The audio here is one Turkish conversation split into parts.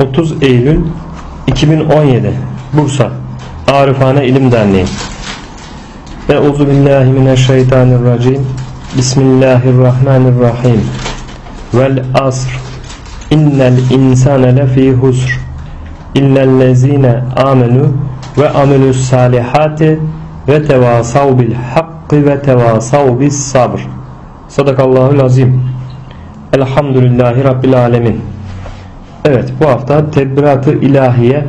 30 Eylül 2017 Bursa. Arifane İlim Derneği. Euzu billahi mineşşeytanirracim Bismillahirrahmanirrahim. Vel asr. İnnel insane lefî husr. İllellezine amenu ve amelus salihati ve tevasav bil hakkı ve tevasav bis sabr. Sadakallahul azim. Elhamdülillahi Rabbil alemin Evet bu hafta Tedbirat-ı İlahiye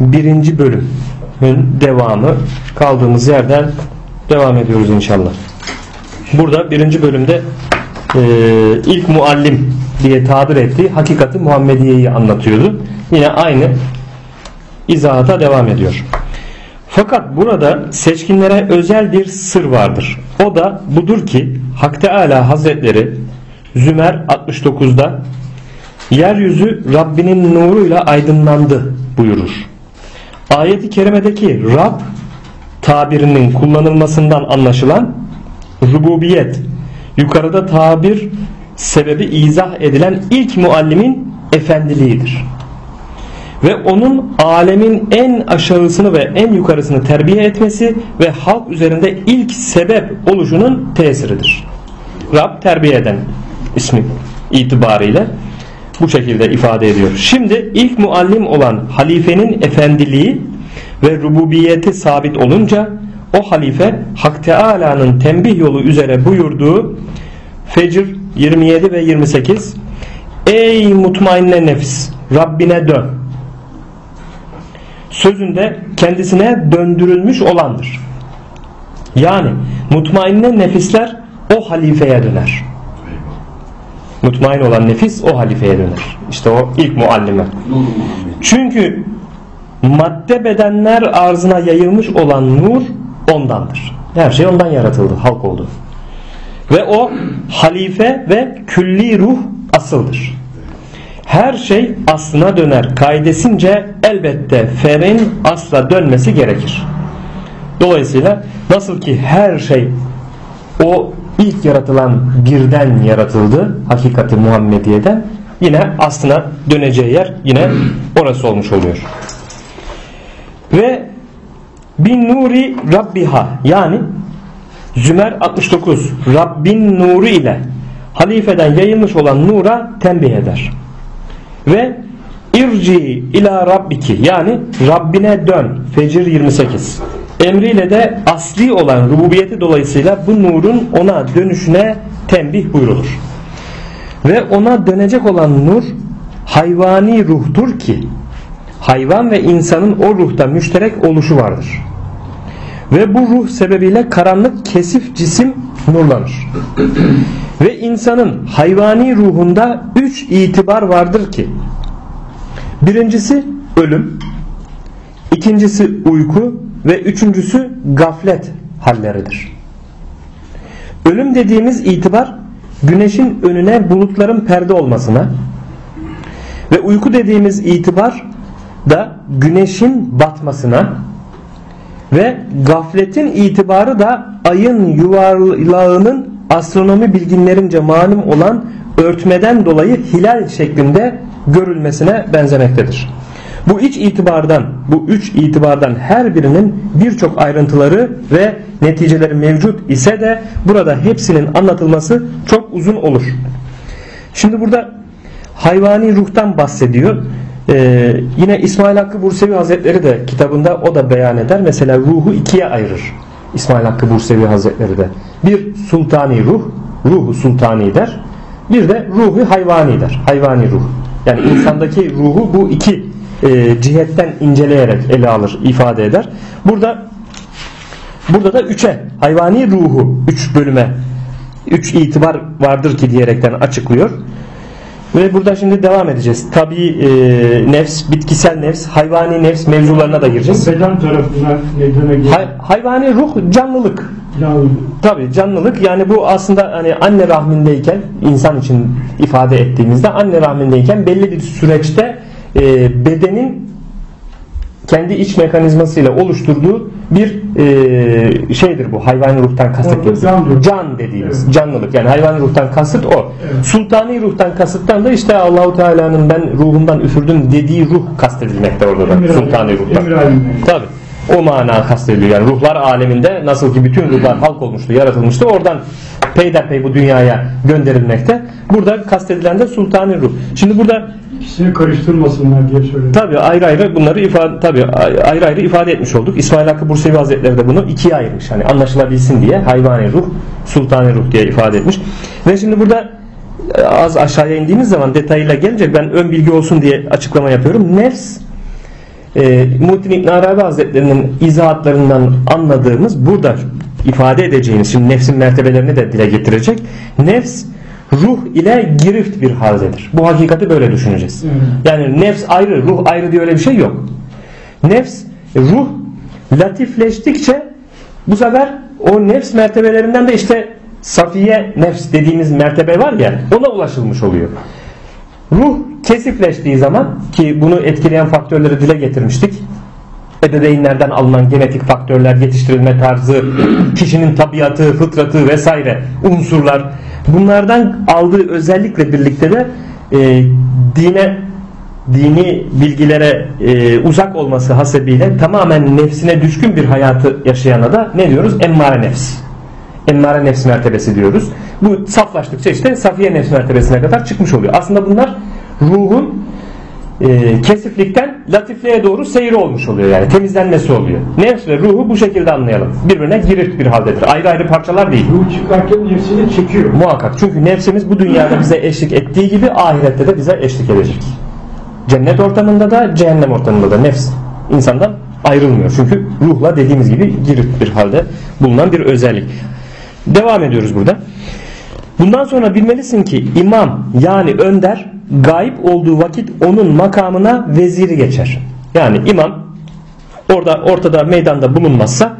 birinci bölümün devamı kaldığımız yerden devam ediyoruz inşallah. Burada birinci bölümde e, ilk muallim diye tabir ettiği hakikati Muhammediye'yi anlatıyordu. Yine aynı izahata devam ediyor. Fakat burada seçkinlere özel bir sır vardır. O da budur ki Hak Teala Hazretleri Zümer 69'da yeryüzü Rabbinin nuruyla aydınlandı buyurur. Ayet-i kerimedeki Rab tabirinin kullanılmasından anlaşılan rububiyet yukarıda tabir sebebi izah edilen ilk muallimin efendiliğidir. Ve onun alemin en aşağısını ve en yukarısını terbiye etmesi ve halk üzerinde ilk sebep oluşunun tesiridir. Rab terbiye eden ismi itibariyle bu şekilde ifade ediyor. Şimdi ilk muallim olan halifenin efendiliği ve rububiyeti sabit olunca o halife Hak Teala'nın tembih yolu üzere buyurduğu Fecr 27 ve 28 Ey mutmainne nefis Rabbine dön sözünde kendisine döndürülmüş olandır. Yani mutmainne nefisler o halifeye döner. Mutmain olan nefis o halifeye döner. İşte o ilk muallime. Çünkü madde bedenler arzına yayılmış olan nur ondandır. Her şey ondan yaratıldı, halk oldu. Ve o halife ve külli ruh asıldır. Her şey aslına döner. Kaidesince elbette ferin asla dönmesi gerekir. Dolayısıyla nasıl ki her şey o ilk yaratılan birden yaratıldı hakikati Muhammediye'den yine aslına döneceği yer yine orası olmuş oluyor. Ve bin nuri rabbiha yani Zümer 69 Rabbin nuru ile halifeden yayılmış olan nura tembih eder. Ve irci ila rabbiki yani Rabbine dön Fecir 28 emriyle de asli olan rububiyeti dolayısıyla bu nurun ona dönüşüne tembih buyrulur. Ve ona dönecek olan nur hayvani ruhtur ki hayvan ve insanın o ruhta müşterek oluşu vardır. Ve bu ruh sebebiyle karanlık kesif cisim nurlanır. ve insanın hayvani ruhunda üç itibar vardır ki birincisi ölüm ikincisi uyku ve üçüncüsü gaflet halleridir. Ölüm dediğimiz itibar güneşin önüne bulutların perde olmasına ve uyku dediğimiz itibar da güneşin batmasına ve gafletin itibarı da ayın yuvarlağının astronomi bilginlerince malum olan örtmeden dolayı hilal şeklinde görülmesine benzemektedir. Bu iç itibardan, bu üç itibardan her birinin birçok ayrıntıları ve neticeleri mevcut ise de burada hepsinin anlatılması çok uzun olur. Şimdi burada hayvani ruhtan bahsediyor. Ee, yine İsmail Hakkı Bursevi Hazretleri de kitabında o da beyan eder. Mesela ruhu ikiye ayırır. İsmail Hakkı Bursevi Hazretleri de. Bir sultani ruh, ruhu sultani der. Bir de ruhu hayvani der. Hayvani ruh. Yani insandaki ruhu bu iki e, cihetten inceleyerek ele alır, ifade eder. Burada burada da üçe hayvani ruhu üç bölüme üç itibar vardır ki diyerekten açıklıyor. Ve burada şimdi devam edeceğiz. Tabi e, nefs, bitkisel nefs, hayvani nefs mevzularına da gireceğiz. Beden tarafına ne? Hay, hayvani ruh canlılık. Canlı. Tabi canlılık yani bu aslında hani anne rahmindeyken insan için ifade ettiğimizde anne rahmindeyken belli bir süreçte e, bedenin kendi iç mekanizmasıyla oluşturduğu bir e, şeydir bu hayvani ruhtan. Orada can. Can dediğimiz Evet. canlılık yani hayvani ruhtan kasıt o. Evet. Sultani ruhtan kasıttan da işte Allahu Teala'nın ben ruhumdan üfürdüm dediği ruh kastedilmekte orada da Emir sultani ruhtan. emir alimleri. Tabi. O mana kastediliyor. Yani ruhlar aleminde nasıl ki bütün ruhlar halk olmuştu, yaratılmıştı. Oradan peyderpey bu dünyaya gönderilmekte. Burada kastedilen de sultani ruh. Şimdi burada İkisini karıştırmasınlar diye söyledim. tabi ayrı ayrı bunları ifade tabi ayrı ayrı ifade etmiş olduk. İsmail Hakkı Bursevi Hazretleri de bunu ikiye ayırmış. Hani anlaşılabilsin diye hayvani ruh, sultani ruh diye ifade etmiş. Ve şimdi burada e, az aşağıya indiğimiz zaman detayıyla gelince ben ön bilgi olsun diye açıklama yapıyorum. Nefs e, Muhittin İbn Arabi Hazretlerinin izahatlarından anladığımız burada ifade edeceğimiz şimdi nefsin mertebelerini de dile getirecek. Nefs ruh ile girift bir haldedir. Bu hakikati böyle düşüneceğiz. Evet. Yani nefs ayrı, ruh ayrı diye öyle bir şey yok. Nefs, ruh latifleştikçe bu sefer o nefs mertebelerinden de işte safiye nefs dediğimiz mertebe var ya ona ulaşılmış oluyor. Ruh kesifleştiği zaman ki bunu etkileyen faktörleri dile getirmiştik. Ebeveynlerden alınan genetik faktörler, yetiştirilme tarzı, kişinin tabiatı, fıtratı vesaire unsurlar. Bunlardan aldığı özellikle birlikte de e, dine dini bilgilere e, uzak olması hasebiyle tamamen nefsine düşkün bir hayatı yaşayana da ne diyoruz? Emmare nefs. Emmare nefs mertebesi diyoruz. Bu saflaştıkça işte safiye nefs mertebesine kadar çıkmış oluyor. Aslında bunlar ruhun e, kesiflikten latifliğe doğru seyri olmuş oluyor yani temizlenmesi oluyor. Nefs ve ruhu bu şekilde anlayalım. Birbirine girift bir haldedir. Ayrı ayrı parçalar değil. Ruh çıkarken nefsini çekiyor. Muhakkak. Çünkü nefsimiz bu dünyada bize eşlik ettiği gibi ahirette de bize eşlik edecek. Cennet ortamında da cehennem ortamında da nefs insandan ayrılmıyor. Çünkü ruhla dediğimiz gibi girift bir halde bulunan bir özellik. Devam ediyoruz burada. Bundan sonra bilmelisin ki imam yani önder gayip olduğu vakit onun makamına veziri geçer. Yani imam orada ortada meydanda bulunmazsa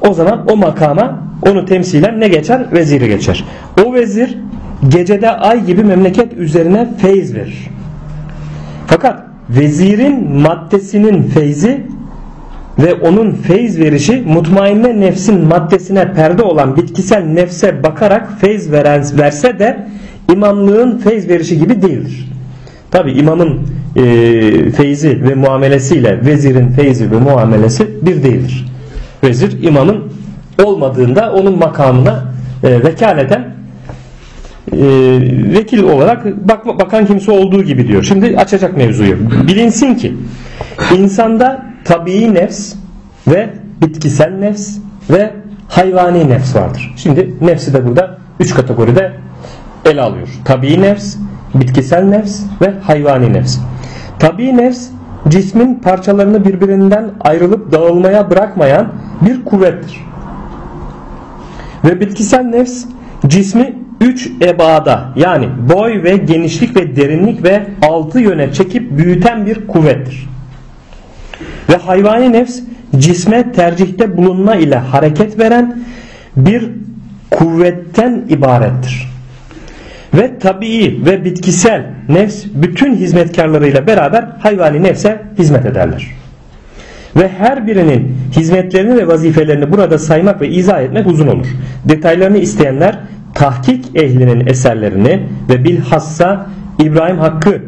o zaman o makama onu temsilen ne geçer? Veziri geçer. O vezir gecede ay gibi memleket üzerine feyz verir. Fakat vezirin maddesinin feyzi ve onun feyz verişi mutmainne nefsin maddesine perde olan bitkisel nefse bakarak feyz veren, verse de imamlığın feyz verişi gibi değildir. Tabi imamın e, feyzi ve muamelesiyle vezirin feyzi ve muamelesi bir değildir. Vezir imamın olmadığında onun makamına e, vekaleten e, vekil olarak bak, bakan kimse olduğu gibi diyor. Şimdi açacak mevzuyu. Bilinsin ki insanda tabii nefs ve bitkisel nefs ve hayvani nefs vardır. Şimdi nefsi de burada üç kategoride ele alıyor. Tabii nefs, bitkisel nefs ve hayvani nefs. Tabii nefs cismin parçalarını birbirinden ayrılıp dağılmaya bırakmayan bir kuvvettir. Ve bitkisel nefs cismi üç ebada yani boy ve genişlik ve derinlik ve altı yöne çekip büyüten bir kuvvettir. Ve hayvani nefs cisme tercihte bulunma ile hareket veren bir kuvvetten ibarettir. Ve tabii ve bitkisel nefs bütün hizmetkarlarıyla beraber hayvani nefse hizmet ederler. Ve her birinin hizmetlerini ve vazifelerini burada saymak ve izah etmek uzun olur. Detaylarını isteyenler tahkik ehlinin eserlerini ve bilhassa İbrahim Hakkı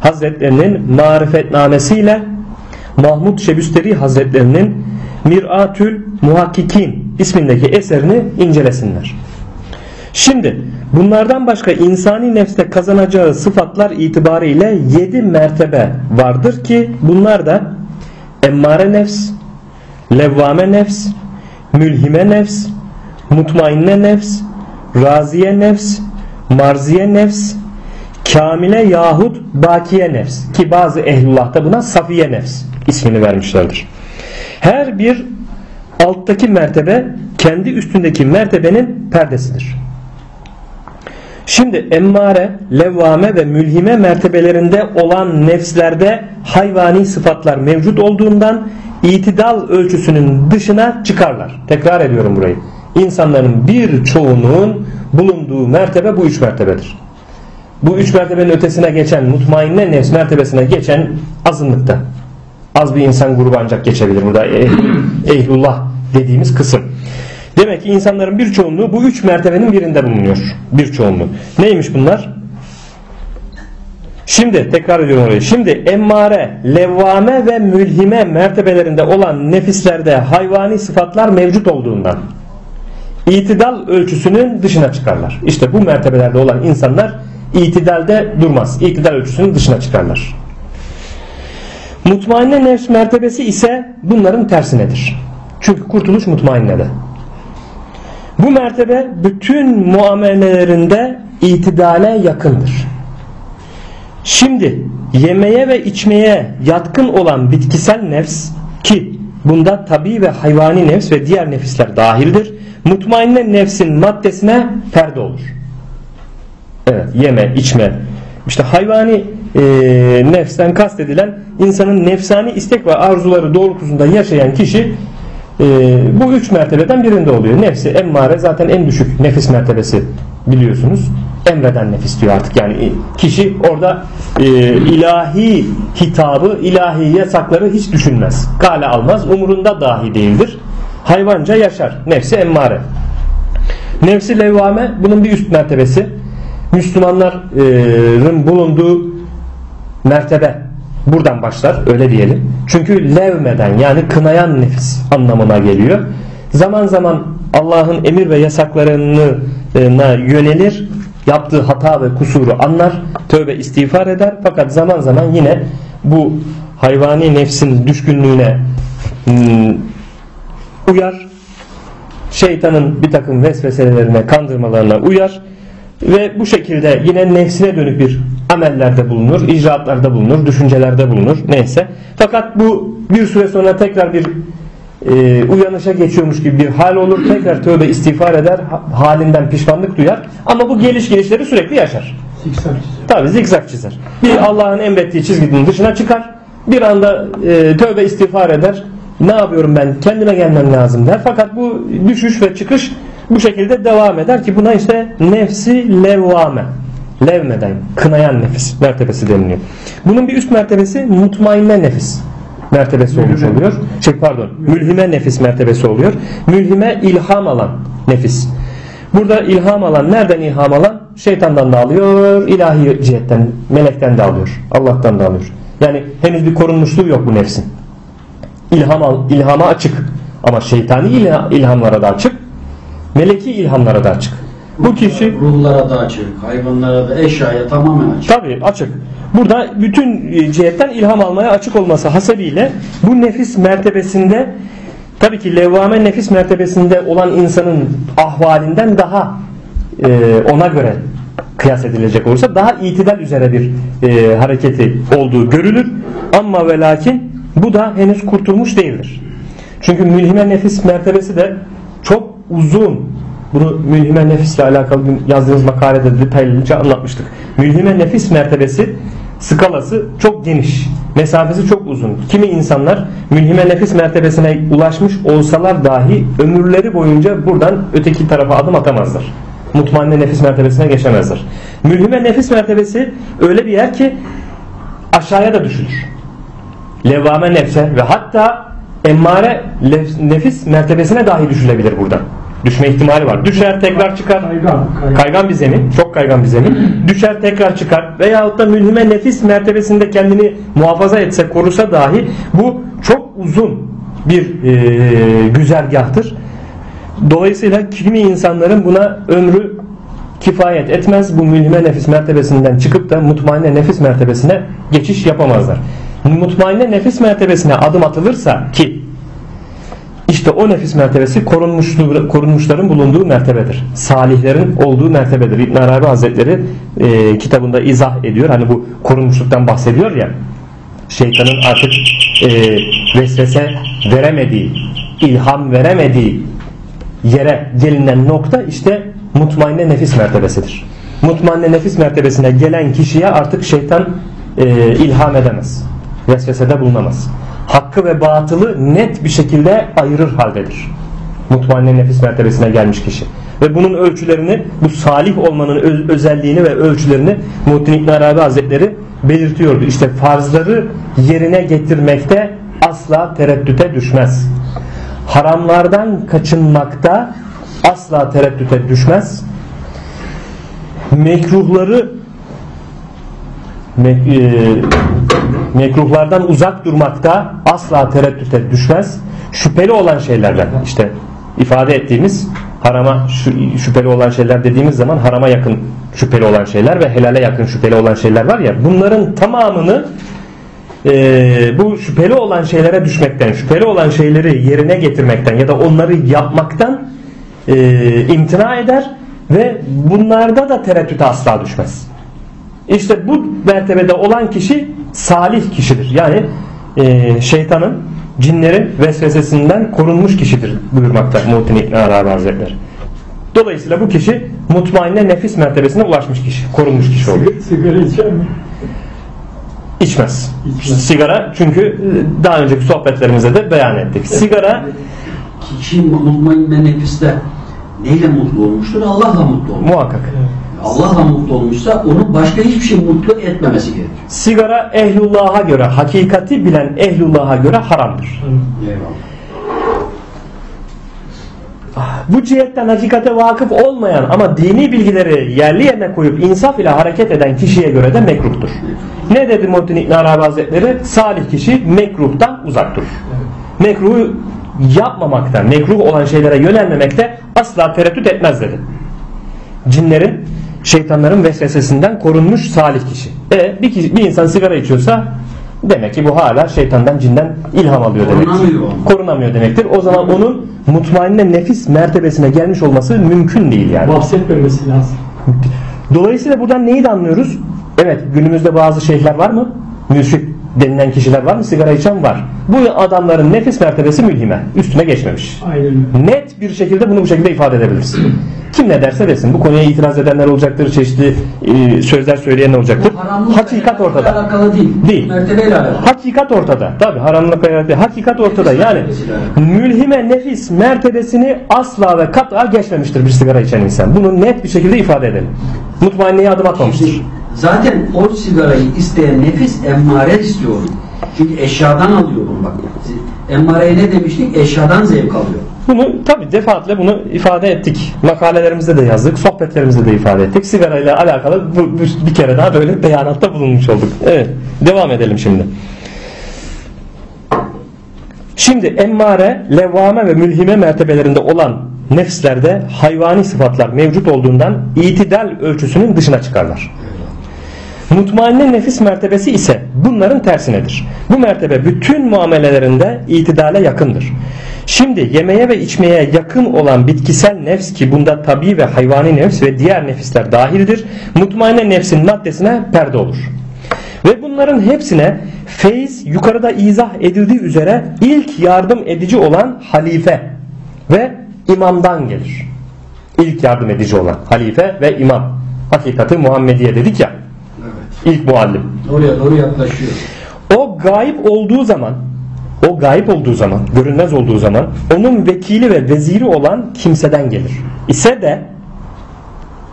Hazretlerinin marifetnamesiyle Mahmud Şebüsteri Hazretlerinin Miratül Muhakkikin ismindeki eserini incelesinler. Şimdi bunlardan başka insani nefste kazanacağı sıfatlar itibariyle yedi mertebe vardır ki bunlar da emmare nefs, levvame nefs, mülhime nefs, mutmainne nefs, raziye nefs, marziye nefs, kamile yahut bakiye nefs ki bazı ehlullah'ta buna safiye nefs ismini vermişlerdir. Her bir alttaki mertebe kendi üstündeki mertebenin perdesidir. Şimdi emmare, levvame ve mülhime mertebelerinde olan nefslerde hayvani sıfatlar mevcut olduğundan itidal ölçüsünün dışına çıkarlar. Tekrar ediyorum burayı. İnsanların birçoğunun bulunduğu mertebe bu üç mertebedir. Bu üç mertebenin ötesine geçen mutmainne nefs mertebesine geçen azınlıkta. Az bir insan grubu ancak geçebilir burada. Ehl- Ehlullah dediğimiz kısım. Demek ki insanların bir çoğunluğu bu üç mertebenin birinde bulunuyor. Bir çoğunluğu. Neymiş bunlar? Şimdi tekrar ediyorum orayı. Şimdi emmare, levvame ve mülhime mertebelerinde olan nefislerde hayvani sıfatlar mevcut olduğundan itidal ölçüsünün dışına çıkarlar. İşte bu mertebelerde olan insanlar itidalde durmaz. İtidal ölçüsünün dışına çıkarlar. Mutmainne nefs mertebesi ise bunların tersinedir. Çünkü kurtuluş mutmainnede. Bu mertebe bütün muamelelerinde itidale yakındır. Şimdi yemeye ve içmeye yatkın olan bitkisel nefs ki bunda tabi ve hayvani nefs ve diğer nefisler dahildir. Mutmainne nefsin maddesine perde olur. Evet yeme içme işte hayvani e, nefsten kastedilen insanın nefsani istek ve arzuları doğrultusunda yaşayan kişi e, bu üç mertebeden birinde oluyor. Nefsi emmare zaten en düşük nefis mertebesi biliyorsunuz. Emreden nefis diyor artık yani kişi orada e, ilahi hitabı, ilahi yasakları hiç düşünmez. Kale almaz, umurunda dahi değildir. Hayvanca yaşar. Nefsi emmare. Nefsi levvame bunun bir üst mertebesi. Müslümanların bulunduğu mertebe buradan başlar öyle diyelim. Çünkü levmeden yani kınayan nefis anlamına geliyor. Zaman zaman Allah'ın emir ve yasaklarına yönelir yaptığı hata ve kusuru anlar tövbe istiğfar eder fakat zaman zaman yine bu hayvani nefsin düşkünlüğüne hmm, uyar şeytanın bir takım vesveselerine kandırmalarına uyar ve bu şekilde yine nefsine dönük bir amellerde bulunur, icraatlarda bulunur, düşüncelerde bulunur neyse. Fakat bu bir süre sonra tekrar bir e, uyanışa geçiyormuş gibi bir hal olur. Tekrar tövbe istiğfar eder, halinden pişmanlık duyar. Ama bu geliş gelişleri sürekli yaşar. Zikzak çizer. Tabi zikzak çizer. Bir Allah'ın emrettiği çizginin dışına çıkar. Bir anda e, tövbe istiğfar eder. Ne yapıyorum ben? Kendime gelmem lazım der. Fakat bu düşüş ve çıkış bu şekilde devam eder ki buna işte nefsi levvame. Levmeden, kınayan nefis mertebesi deniliyor. Bunun bir üst mertebesi mutmainne nefis mertebesi olmuş oluyor. Şey pardon, mülhime nefis mertebesi oluyor. Mülhime ilham alan nefis. Burada ilham alan nereden ilham alan? Şeytandan da alıyor, ilahi cihetten, melekten de alıyor, Allah'tan da alıyor. Yani henüz bir korunmuşluğu yok bu nefsin. İlham al, ilhama açık. Ama şeytani ilha- ilhamlara da açık. Meleki ilhamlara da açık. Bu kişi Ruhlara da açık, hayvanlara da, eşyaya tamamen açık. Tabii açık. Burada bütün e, cihetten ilham almaya açık olması hasebiyle bu nefis mertebesinde tabii ki levvame nefis mertebesinde olan insanın ahvalinden daha e, ona göre kıyas edilecek olursa daha itidal üzere bir e, hareketi olduğu görülür. Ama ve lakin bu da henüz kurtulmuş değildir. Çünkü mülhime nefis mertebesi de uzun bunu mülhime nefisle alakalı yazdığımız makalede detaylıca anlatmıştık. Mülhime nefis mertebesi skalası çok geniş. Mesafesi çok uzun. Kimi insanlar mülhime nefis mertebesine ulaşmış olsalar dahi ömürleri boyunca buradan öteki tarafa adım atamazlar. Mutmainne nefis mertebesine geçemezler. Mülhime nefis mertebesi öyle bir yer ki aşağıya da düşülür. Levvame nefse ve hatta emmare nefis mertebesine dahi düşülebilir buradan. Düşme ihtimali var. Düşer tekrar çıkar. Kaygan. Kaygan. Kaygan bir zemin, çok kaygan bir zemin. Düşer tekrar çıkar veyahut da mülhime nefis mertebesinde kendini muhafaza etse, korusa dahi bu çok uzun bir e, güzergahtır. Dolayısıyla kimi insanların buna ömrü kifayet etmez. Bu mülhime nefis mertebesinden çıkıp da mutmainne nefis mertebesine geçiş yapamazlar. Mutmainne nefis mertebesine adım atılırsa ki işte o nefis mertebesi korunmuşların bulunduğu mertebedir. Salihlerin olduğu mertebedir. İbn Arabi Hazretleri e, kitabında izah ediyor. Hani bu korunmuşluktan bahsediyor ya. Şeytanın artık e, vesvese veremediği, ilham veremediği yere gelinen nokta işte mutmainne nefis mertebesidir. Mutmainne nefis mertebesine gelen kişiye artık şeytan e, ilham edemez. Vesvesede bulunamaz. Hakkı ve batılı net bir şekilde ayırır haldedir. Mutmainne nefis mertebesine gelmiş kişi. Ve bunun ölçülerini, bu salih olmanın öz- özelliğini ve ölçülerini Muhittin İbn Arabi Hazretleri belirtiyordu. İşte farzları yerine getirmekte asla tereddüte düşmez. Haramlardan kaçınmakta asla tereddüte düşmez. Mekruhları mek- e, mekruhlardan uzak durmakta asla tereddüte düşmez. Şüpheli olan şeylerden işte ifade ettiğimiz harama şü- şüpheli olan şeyler dediğimiz zaman harama yakın şüpheli olan şeyler ve helale yakın şüpheli olan şeyler var ya bunların tamamını e, bu şüpheli olan şeylere düşmekten, şüpheli olan şeyleri yerine getirmekten ya da onları yapmaktan e, imtina eder ve bunlarda da tereddüte asla düşmez. İşte bu mertebede olan kişi salih kişidir. Yani e, şeytanın, cinlerin vesvesesinden korunmuş kişidir buyurmakta Muhittin İbn Arabi Hazretleri. Dolayısıyla bu kişi mutmainne nefis mertebesine ulaşmış kişi, korunmuş kişi olur. Sigara, sigara içer mi? İçmez. İçmez. Sigara çünkü e, daha önceki sohbetlerimizde de beyan ettik. Sigara Kişi mutmain ve nefiste neyle mutlu olmuştur? Allah'la mutlu olmuş. muhakkak. Allah'la mutlu olmuşsa onun başka hiçbir şey mutlu etmemesi gerekir. Sigara ehlullah'a göre, hakikati bilen ehlullah'a göre haramdır. Bu cihetten hakikate vakıf olmayan ama dini bilgileri yerli yerine koyup insaf ile hareket eden kişiye göre de mekruhtur. Ne dedi Muhittin İbn Arabi Hazretleri? Salih kişi mekruhtan uzak durur. Mekruhu yapmamakta, mekruh olan şeylere yönelmemekte asla tereddüt etmez dedi. Cinlerin, şeytanların vesvesesinden korunmuş salih kişi. E bir, kişi, bir insan sigara içiyorsa demek ki bu hala şeytandan, cinden ilham alıyor demektir. Korunamıyor. Korunamıyor demektir. O zaman onun mutmainne nefis mertebesine gelmiş olması mümkün değil yani. Bahsetmemesi lazım. Dolayısıyla buradan neyi de anlıyoruz? Evet günümüzde bazı şeyhler var mı? Mürşit denilen kişiler var mı? Sigara içen var. Bu adamların nefis mertebesi mülhime. Üstüne geçmemiş. Aynen. Net bir şekilde bunu bu şekilde ifade edebiliriz. Kim ne derse desin. Bu konuya itiraz edenler olacaktır. Çeşitli e, sözler söyleyenler olacaktır. Haramlıkla Hakikat ortada. alakalı değil. Değil. Mertebeyle alakalı. Hakikat ortada. Tabi haramlık hayatı. Hakikat ortada. Yani mülhime nefis mertebesini asla ve kat'a geçmemiştir bir sigara içen insan. Bunu net bir şekilde ifade edelim. Mutmainneye adım atmamıştır. Zaten o sigarayı isteyen nefis emmare istiyor. Çünkü eşyadan alıyor bunu bak. Emmareye ne demiştik? Eşyadan zevk alıyor. Bunu tabi defaatle bunu ifade ettik. Makalelerimizde de yazdık, sohbetlerimizde de ifade ettik. Sigara ile alakalı bu, bir, bir kere daha böyle beyanatta bulunmuş olduk. Evet, devam edelim şimdi. Şimdi emmare, levvame ve mülhime mertebelerinde olan nefslerde hayvani sıfatlar mevcut olduğundan itidal ölçüsünün dışına çıkarlar. Mutmainne nefis mertebesi ise bunların tersinedir. Bu mertebe bütün muamelelerinde itidale yakındır. Şimdi yemeye ve içmeye yakın olan bitkisel nefs ki bunda tabi ve hayvani nefs ve diğer nefisler dahildir. Mutmainne nefsin maddesine perde olur. Ve bunların hepsine feyiz yukarıda izah edildiği üzere ilk yardım edici olan halife ve imamdan gelir. İlk yardım edici olan halife ve imam. Hakikati Muhammediye dedik ya. İlk muallim. Oraya doğru yaklaşıyor. O gayip olduğu zaman o gayip olduğu zaman, görünmez olduğu zaman onun vekili ve veziri olan kimseden gelir. İse de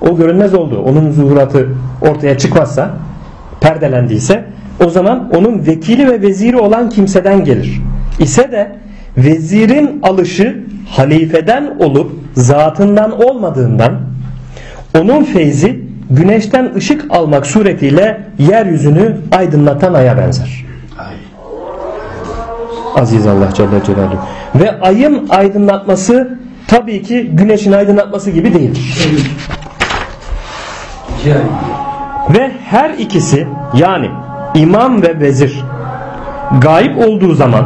o görünmez olduğu, onun zuhuratı ortaya çıkmazsa, perdelendiyse o zaman onun vekili ve veziri olan kimseden gelir. İse de vezirin alışı halifeden olup zatından olmadığından onun feyzi güneşten ışık almak suretiyle yeryüzünü aydınlatan aya benzer. Aziz Allah Celle Celaluhu. Ve ayın aydınlatması tabii ki güneşin aydınlatması gibi değildir. Ve her ikisi yani imam ve vezir gayip olduğu zaman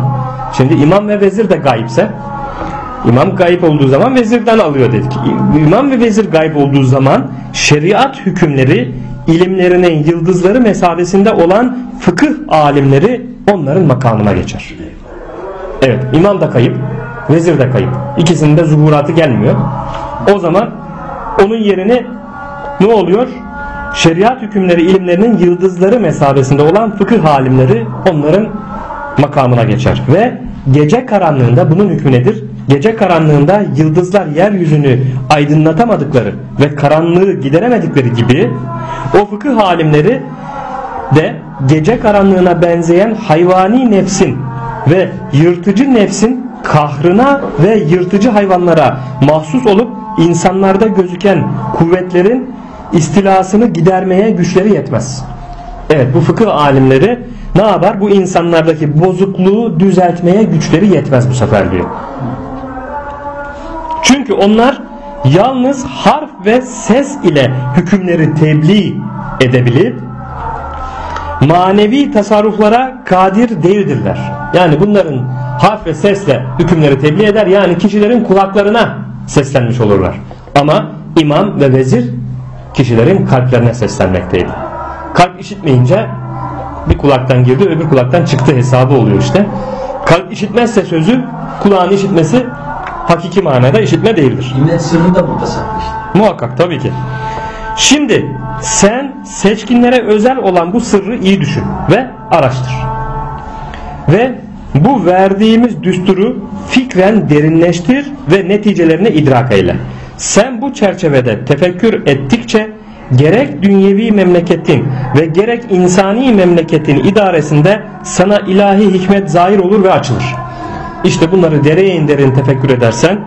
şimdi imam ve vezir de gayipse imam gayip olduğu zaman vezirden alıyor dedik. İmam ve vezir gayip olduğu zaman şeriat hükümleri ilimlerinin yıldızları mesabesinde olan fıkıh alimleri onların makamına geçer. Evet imam da kayıp vezir de kayıp. İkisinin de zuhuratı gelmiyor. O zaman onun yerini ne oluyor? Şeriat hükümleri ilimlerinin yıldızları mesabesinde olan fıkıh alimleri onların makamına geçer. Ve gece karanlığında bunun hükmü nedir? Gece karanlığında yıldızlar yeryüzünü aydınlatamadıkları ve karanlığı gideremedikleri gibi o fıkıh alimleri de gece karanlığına benzeyen hayvani nefsin ve yırtıcı nefsin kahrına ve yırtıcı hayvanlara mahsus olup insanlarda gözüken kuvvetlerin istilasını gidermeye güçleri yetmez. Evet bu fıkıh alimleri ne yapar? Bu insanlardaki bozukluğu düzeltmeye güçleri yetmez bu sefer diyor. Çünkü onlar yalnız harf ve ses ile hükümleri tebliğ edebilip manevi tasarruflara kadir değildirler. Yani bunların harf ve sesle hükümleri tebliğ eder. Yani kişilerin kulaklarına seslenmiş olurlar. Ama imam ve vezir kişilerin kalplerine seslenmekteydi. Kalp işitmeyince bir kulaktan girdi öbür kulaktan çıktı hesabı oluyor işte. Kalp işitmezse sözü kulağın işitmesi hakiki manada işitme değildir. İmmet sırrı da burada saklı. Muhakkak tabii ki. Şimdi sen seçkinlere özel olan bu sırrı iyi düşün ve araştır. Ve bu verdiğimiz düsturu fikren derinleştir ve neticelerini idrak eyle. Sen bu çerçevede tefekkür ettikçe gerek dünyevi memleketin ve gerek insani memleketin idaresinde sana ilahi hikmet zahir olur ve açılır. İşte bunları derin derin tefekkür edersen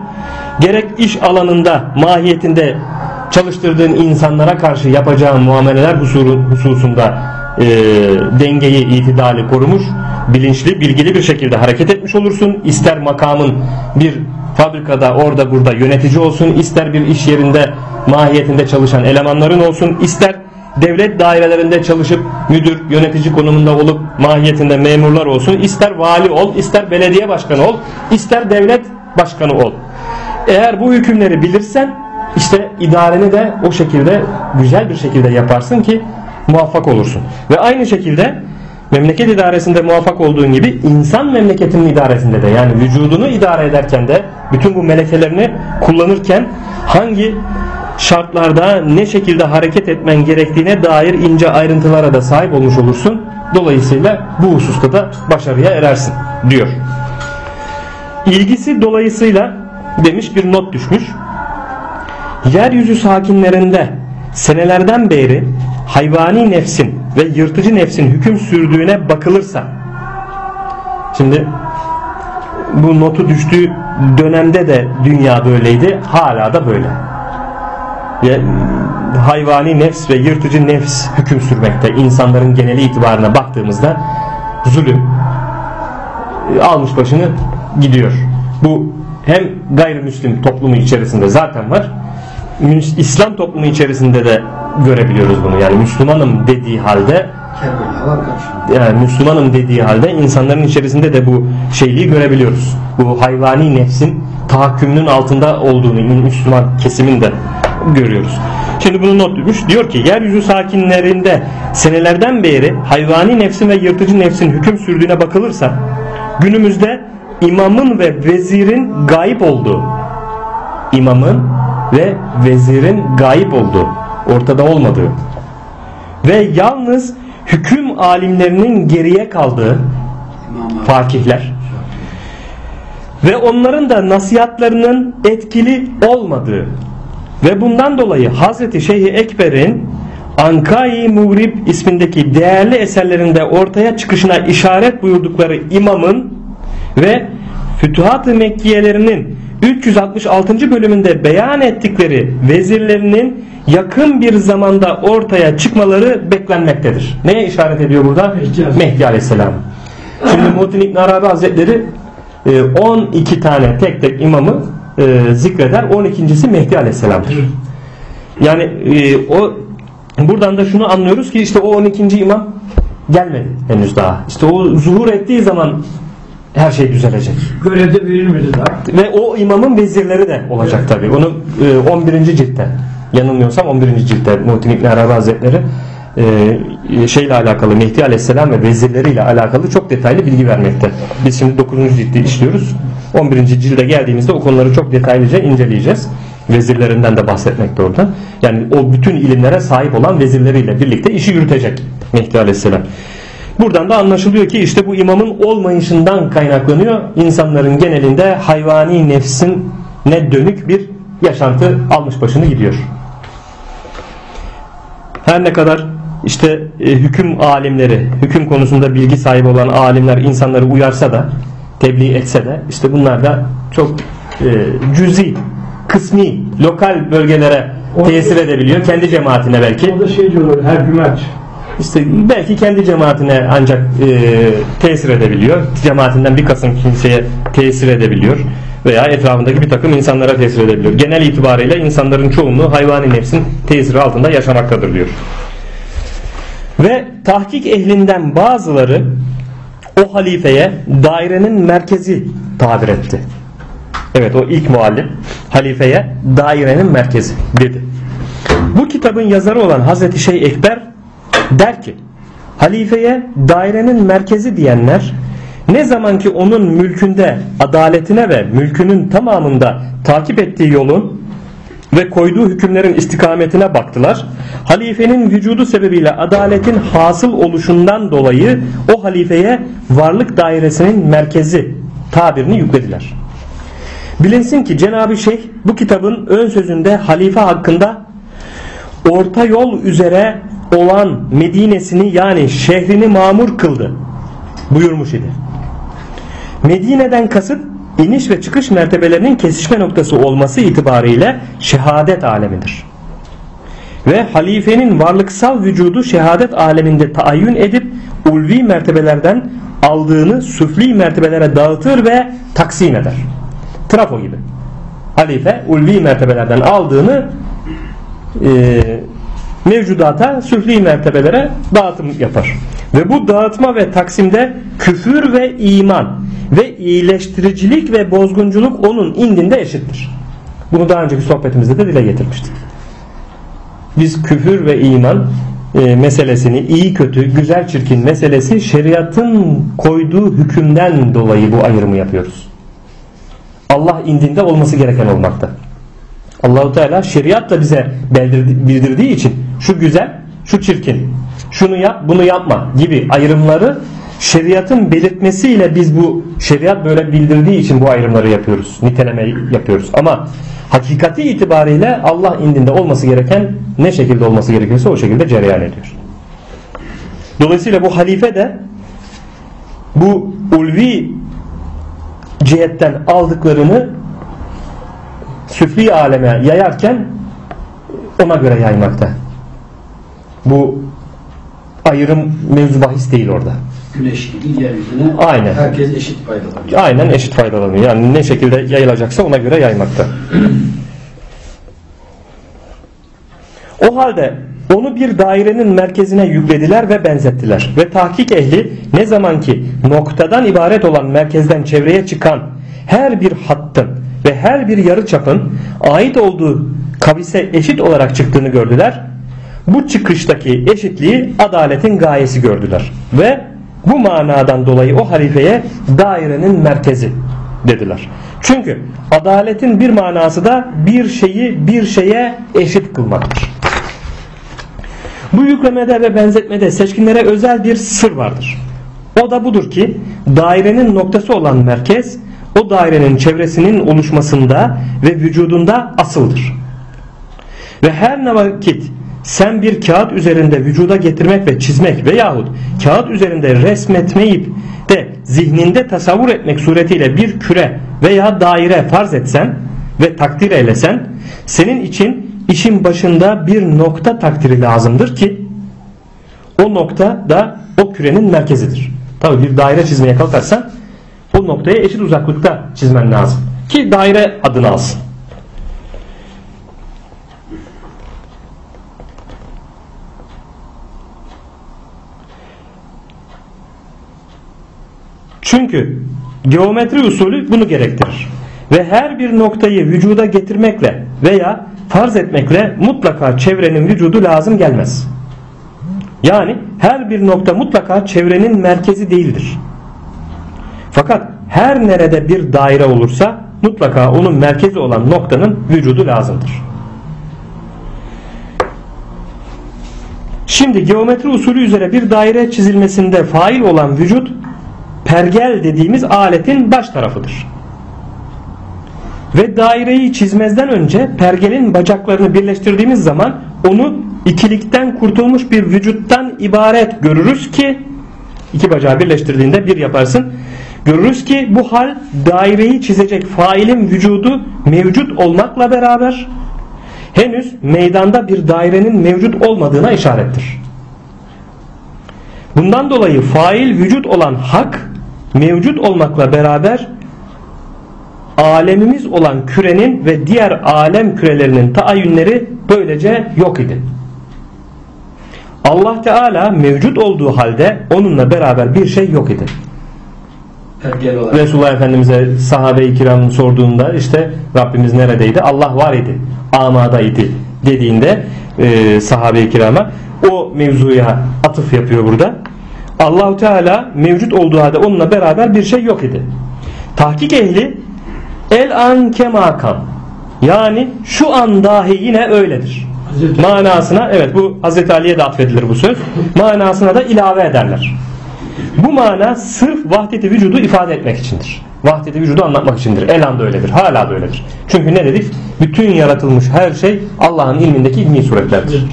gerek iş alanında mahiyetinde çalıştırdığın insanlara karşı yapacağın muameleler hususunda e, dengeyi, itidali korumuş, bilinçli, bilgili bir şekilde hareket etmiş olursun. İster makamın bir fabrikada orada burada yönetici olsun, ister bir iş yerinde mahiyetinde çalışan elemanların olsun, ister devlet dairelerinde çalışıp müdür, yönetici konumunda olup mahiyetinde memurlar olsun, ister vali ol, ister belediye başkanı ol, ister devlet başkanı ol. Eğer bu hükümleri bilirsen işte idareni de o şekilde güzel bir şekilde yaparsın ki muvaffak olursun. Ve aynı şekilde memleket idaresinde muvaffak olduğun gibi insan memleketinin idaresinde de yani vücudunu idare ederken de bütün bu melekelerini kullanırken hangi şartlarda ne şekilde hareket etmen gerektiğine dair ince ayrıntılara da sahip olmuş olursun. Dolayısıyla bu hususta da başarıya erersin diyor. İlgisi dolayısıyla demiş bir not düşmüş. Yeryüzü sakinlerinde senelerden beri hayvani nefsin ve yırtıcı nefsin hüküm sürdüğüne bakılırsa şimdi bu notu düştüğü dönemde de dünya böyleydi hala da böyle hayvani nefs ve yırtıcı nefs hüküm sürmekte insanların geneli itibarına baktığımızda zulüm almış başını gidiyor bu hem gayrimüslim toplumu içerisinde zaten var İslam toplumu içerisinde de görebiliyoruz bunu. Yani Müslümanım dediği halde yani Müslümanım dediği halde insanların içerisinde de bu şeyliği görebiliyoruz. Bu hayvani nefsin tahakkümünün altında olduğunu Müslüman kesimin de görüyoruz. Şimdi bunu not düşmüş. Diyor ki yeryüzü sakinlerinde senelerden beri hayvani nefsin ve yırtıcı nefsin hüküm sürdüğüne bakılırsa günümüzde imamın ve vezirin gayip olduğu imamın ve vezirin gayip olduğu, ortada olmadığı ve yalnız hüküm alimlerinin geriye kaldığı fakihler ve onların da nasihatlarının etkili olmadığı ve bundan dolayı Hazreti Şeyh Ekber'in Ankai Mugrib ismindeki değerli eserlerinde ortaya çıkışına işaret buyurdukları imamın ve Fütuhat-ı Mekkiyelerinin 366. bölümünde beyan ettikleri vezirlerinin yakın bir zamanda ortaya çıkmaları beklenmektedir. Neye işaret ediyor burada? Mehdi, Mehdi Aleyhisselam. Şimdi Muhittin İbn Arabi Hazretleri 12 e, tane tek tek imamı e, zikreder. 12.si Mehdi Aleyhisselam'dır. Yani e, o buradan da şunu anlıyoruz ki işte o 12. imam gelmedi henüz daha. İşte o zuhur ettiği zaman her şey düzelecek. Görevde verilmedi daha. Ve o imamın vezirleri de olacak evet. tabi. Onu e, 11. ciltte yanılmıyorsam 11. ciltte Muhittin İbn Arabi Hazretleri e, şeyle alakalı Mehdi Aleyhisselam ve vezirleriyle alakalı çok detaylı bilgi vermekte. Biz şimdi 9. cildi işliyoruz. 11. cilde geldiğimizde o konuları çok detaylıca inceleyeceğiz. Vezirlerinden de bahsetmekte orada. Yani o bütün ilimlere sahip olan vezirleriyle birlikte işi yürütecek Mehdi Aleyhisselam. Buradan da anlaşılıyor ki işte bu imamın olmayışından kaynaklanıyor. İnsanların genelinde hayvani nefsin ne dönük bir yaşantı almış başını gidiyor. Her ne kadar işte e, hüküm alimleri, hüküm konusunda bilgi sahibi olan alimler insanları uyarsa da tebliğ etse de işte bunlar da çok e, cüzi, kısmi, lokal bölgelere tesir edebiliyor. Kendi cemaatine belki. O da şey diyorlar her gümaç. İşte belki kendi cemaatine ancak e, tesir edebiliyor. Cemaatinden bir kısım kimseye tesir edebiliyor. Veya etrafındaki bir takım insanlara tesir edebiliyor. Genel itibariyle insanların çoğunluğu hayvani nefsin tesiri altında yaşamaktadır diyor. Ve tahkik ehlinden bazıları o halifeye dairenin merkezi tabir etti. Evet o ilk muallim halifeye dairenin merkezi dedi. Bu kitabın yazarı olan Hazreti Şeyh Ekber der ki halifeye dairenin merkezi diyenler ne zaman ki onun mülkünde adaletine ve mülkünün tamamında takip ettiği yolun ve koyduğu hükümlerin istikametine baktılar. Halifenin vücudu sebebiyle adaletin hasıl oluşundan dolayı o halifeye varlık dairesinin merkezi tabirini yüklediler. Bilinsin ki Cenab-ı Şeyh bu kitabın ön sözünde halife hakkında orta yol üzere olan Medine'sini yani şehrini mamur kıldı buyurmuş idi. Medine'den kasıt iniş ve çıkış mertebelerinin kesişme noktası olması itibariyle şehadet alemidir. Ve halifenin varlıksal vücudu şehadet aleminde taayyün edip ulvi mertebelerden aldığını süfli mertebelere dağıtır ve taksim eder. Trafo gibi. Halife ulvi mertebelerden aldığını e, mevcudata süfli mertebelere dağıtım yapar. Ve bu dağıtma ve taksimde küfür ve iman ve iyileştiricilik ve bozgunculuk onun indinde eşittir. Bunu daha önceki sohbetimizde de dile getirmiştik. Biz küfür ve iman e, meselesini iyi kötü güzel çirkin meselesi şeriatın koyduğu hükümden dolayı bu ayrımı yapıyoruz. Allah indinde olması gereken olmakta. Allahu Teala şeriatla bize bildirdiği için şu güzel, şu çirkin, şunu yap, bunu yapma gibi ayrımları şeriatın belirtmesiyle biz bu şeriat böyle bildirdiği için bu ayrımları yapıyoruz. Niteleme yapıyoruz. Ama hakikati itibariyle Allah indinde olması gereken ne şekilde olması gerekiyorsa o şekilde cereyan ediyor. Dolayısıyla bu halife de bu ulvi cihetten aldıklarını süfli aleme yayarken ona göre yaymakta. Bu ayrım mevzu bahis değil orada. Güneş gibi yeryüzüne Aynen. herkes eşit faydalanıyor. Aynen eşit faydalanıyor. Yani ne şekilde yayılacaksa ona göre yaymakta. o halde onu bir dairenin merkezine yüklediler ve benzettiler. Ve tahkik ehli ne zaman ki noktadan ibaret olan merkezden çevreye çıkan her bir hattın ve her bir yarı çapın ait olduğu kabise eşit olarak çıktığını gördüler. Bu çıkıştaki eşitliği adaletin gayesi gördüler. Ve bu manadan dolayı o halifeye dairenin merkezi dediler. Çünkü adaletin bir manası da bir şeyi bir şeye eşit kılmaktır. Bu yüklemede ve benzetmede seçkinlere özel bir sır vardır. O da budur ki dairenin noktası olan merkez o dairenin çevresinin oluşmasında ve vücudunda asıldır. Ve her ne vakit sen bir kağıt üzerinde vücuda getirmek ve çizmek veyahut kağıt üzerinde resmetmeyip de zihninde tasavvur etmek suretiyle bir küre veya daire farz etsen ve takdir eylesen senin için işin başında bir nokta takdiri lazımdır ki o nokta da o kürenin merkezidir. Tabi bir daire çizmeye kalkarsan o noktaya eşit uzaklıkta çizmen lazım. Ki daire adını alsın. Çünkü geometri usulü bunu gerektirir. Ve her bir noktayı vücuda getirmekle veya farz etmekle mutlaka çevrenin vücudu lazım gelmez. Yani her bir nokta mutlaka çevrenin merkezi değildir. Fakat her nerede bir daire olursa mutlaka onun merkezi olan noktanın vücudu lazımdır. Şimdi geometri usulü üzere bir daire çizilmesinde fail olan vücut pergel dediğimiz aletin baş tarafıdır. Ve daireyi çizmezden önce pergelin bacaklarını birleştirdiğimiz zaman onu ikilikten kurtulmuş bir vücuttan ibaret görürüz ki iki bacağı birleştirdiğinde bir yaparsın. görürüz ki bu hal daireyi çizecek failin vücudu mevcut olmakla beraber henüz meydanda bir dairenin mevcut olmadığına işarettir. Bundan dolayı fail vücut olan hak mevcut olmakla beraber alemimiz olan kürenin ve diğer alem kürelerinin taayyünleri böylece yok idi. Allah Teala mevcut olduğu halde onunla beraber bir şey yok idi. Resulullah Efendimiz'e sahabe-i kiramın sorduğunda işte Rabbimiz neredeydi? Allah var idi. Amadaydı dediğinde e, sahabe-i kirama o mevzuya atıf yapıyor burada. Allahu Teala mevcut olduğu halde onunla beraber bir şey yok idi. Tahkik ehli el an kemakan yani şu an dahi yine öyledir. Hazreti- Manasına evet bu Hazreti Ali'ye de atfedilir bu söz. Manasına da ilave ederler. Bu mana sırf vahdeti vücudu ifade etmek içindir. Vahdeti vücudu anlatmak içindir. El anda öyledir. Hala da öyledir. Çünkü ne dedik? Bütün yaratılmış her şey Allah'ın ilmindeki ilmi suretlerdir.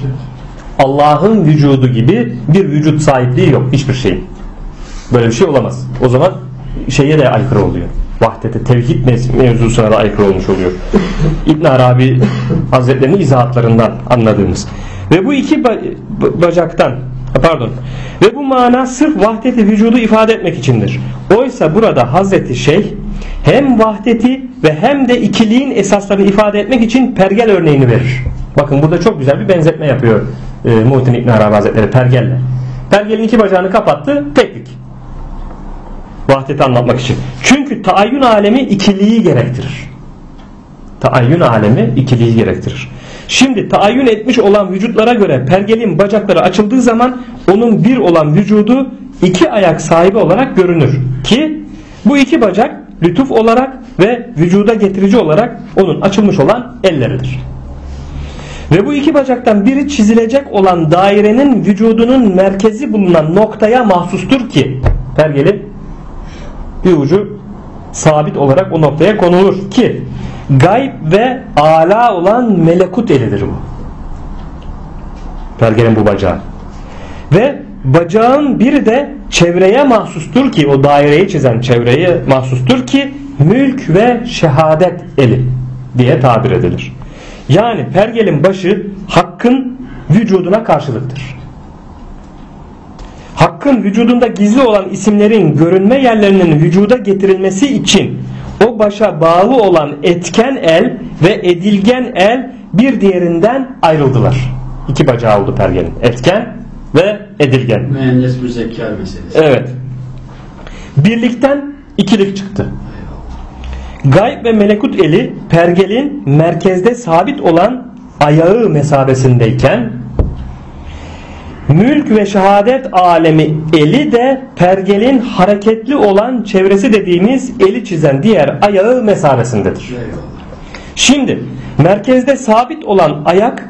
Allah'ın vücudu gibi bir vücut sahipliği yok hiçbir şeyin. Böyle bir şey olamaz. O zaman şeye de aykırı oluyor. Vahdete, tevhid mev- mevzusuna da aykırı olmuş oluyor. İbn Arabi Hazretlerinin izahatlarından anladığımız. Ve bu iki ba- ba- bacaktan pardon ve bu mana sırf vahdeti vücudu ifade etmek içindir. Oysa burada Hazreti Şeyh hem vahdeti ve hem de ikiliğin esaslarını ifade etmek için pergel örneğini verir. Bakın burada çok güzel bir benzetme yapıyor e, Muhittin İbn Arabi Hazretleri pergelle. Pergelin iki bacağını kapattı, teklik. Vahdeti anlatmak için. Çünkü taayyün alemi ikiliği gerektirir. Taayyün alemi ikiliği gerektirir. Şimdi taayyün etmiş olan vücutlara göre pergelin bacakları açıldığı zaman onun bir olan vücudu iki ayak sahibi olarak görünür. Ki bu iki bacak lütuf olarak ve vücuda getirici olarak onun açılmış olan elleridir. Ve bu iki bacaktan biri çizilecek olan dairenin vücudunun merkezi bulunan noktaya mahsustur ki pergelin bir ucu sabit olarak o noktaya konulur ki gayb ve ala olan melekut elidir bu. Pergelin bu bacağı. Ve bacağın biri de çevreye mahsustur ki o daireyi çizen çevreye mahsustur ki mülk ve şehadet eli diye tabir edilir. Yani pergelin başı hakkın vücuduna karşılıktır. Hakkın vücudunda gizli olan isimlerin görünme yerlerinin vücuda getirilmesi için o başa bağlı olan etken el ve edilgen el bir diğerinden ayrıldılar. İki bacağı oldu pergelin. Etken ve edilgen. Müennes müzekker meselesi. Evet. Birlikten ikilik çıktı. Gayb ve melekut eli pergelin merkezde sabit olan ayağı mesabesindeyken mülk ve şehadet alemi eli de pergelin hareketli olan çevresi dediğimiz eli çizen diğer ayağı mesabesindedir. Şimdi merkezde sabit olan ayak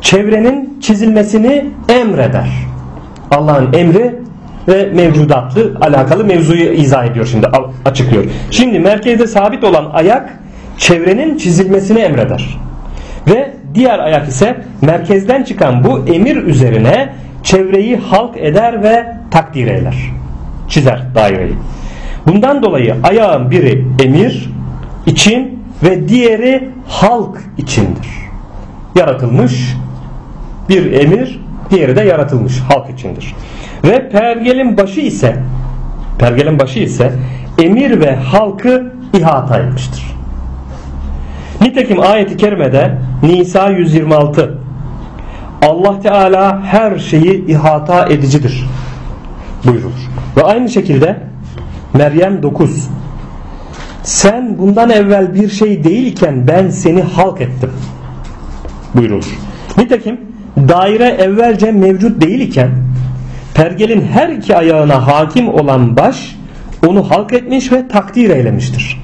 çevrenin çizilmesini emreder. Allah'ın emri ve mevcudatlı alakalı mevzuyu izah ediyor şimdi açıklıyor. Şimdi merkezde sabit olan ayak çevrenin çizilmesini emreder. Ve diğer ayak ise merkezden çıkan bu emir üzerine çevreyi halk eder ve takdir eder. Çizer daireyi. Bundan dolayı ayağın biri emir için ve diğeri halk içindir. Yaratılmış bir emir, diğeri de yaratılmış halk içindir. Ve pergelin başı ise pergelin başı ise emir ve halkı ihata etmiştir. Nitekim ayeti kerimede Nisa 126 Allah Teala her şeyi ihata edicidir buyurulur. Ve aynı şekilde Meryem 9 Sen bundan evvel bir şey değilken ben seni halk ettim buyurulur. Nitekim daire evvelce mevcut değil iken pergelin her iki ayağına hakim olan baş onu halk etmiş ve takdir eylemiştir.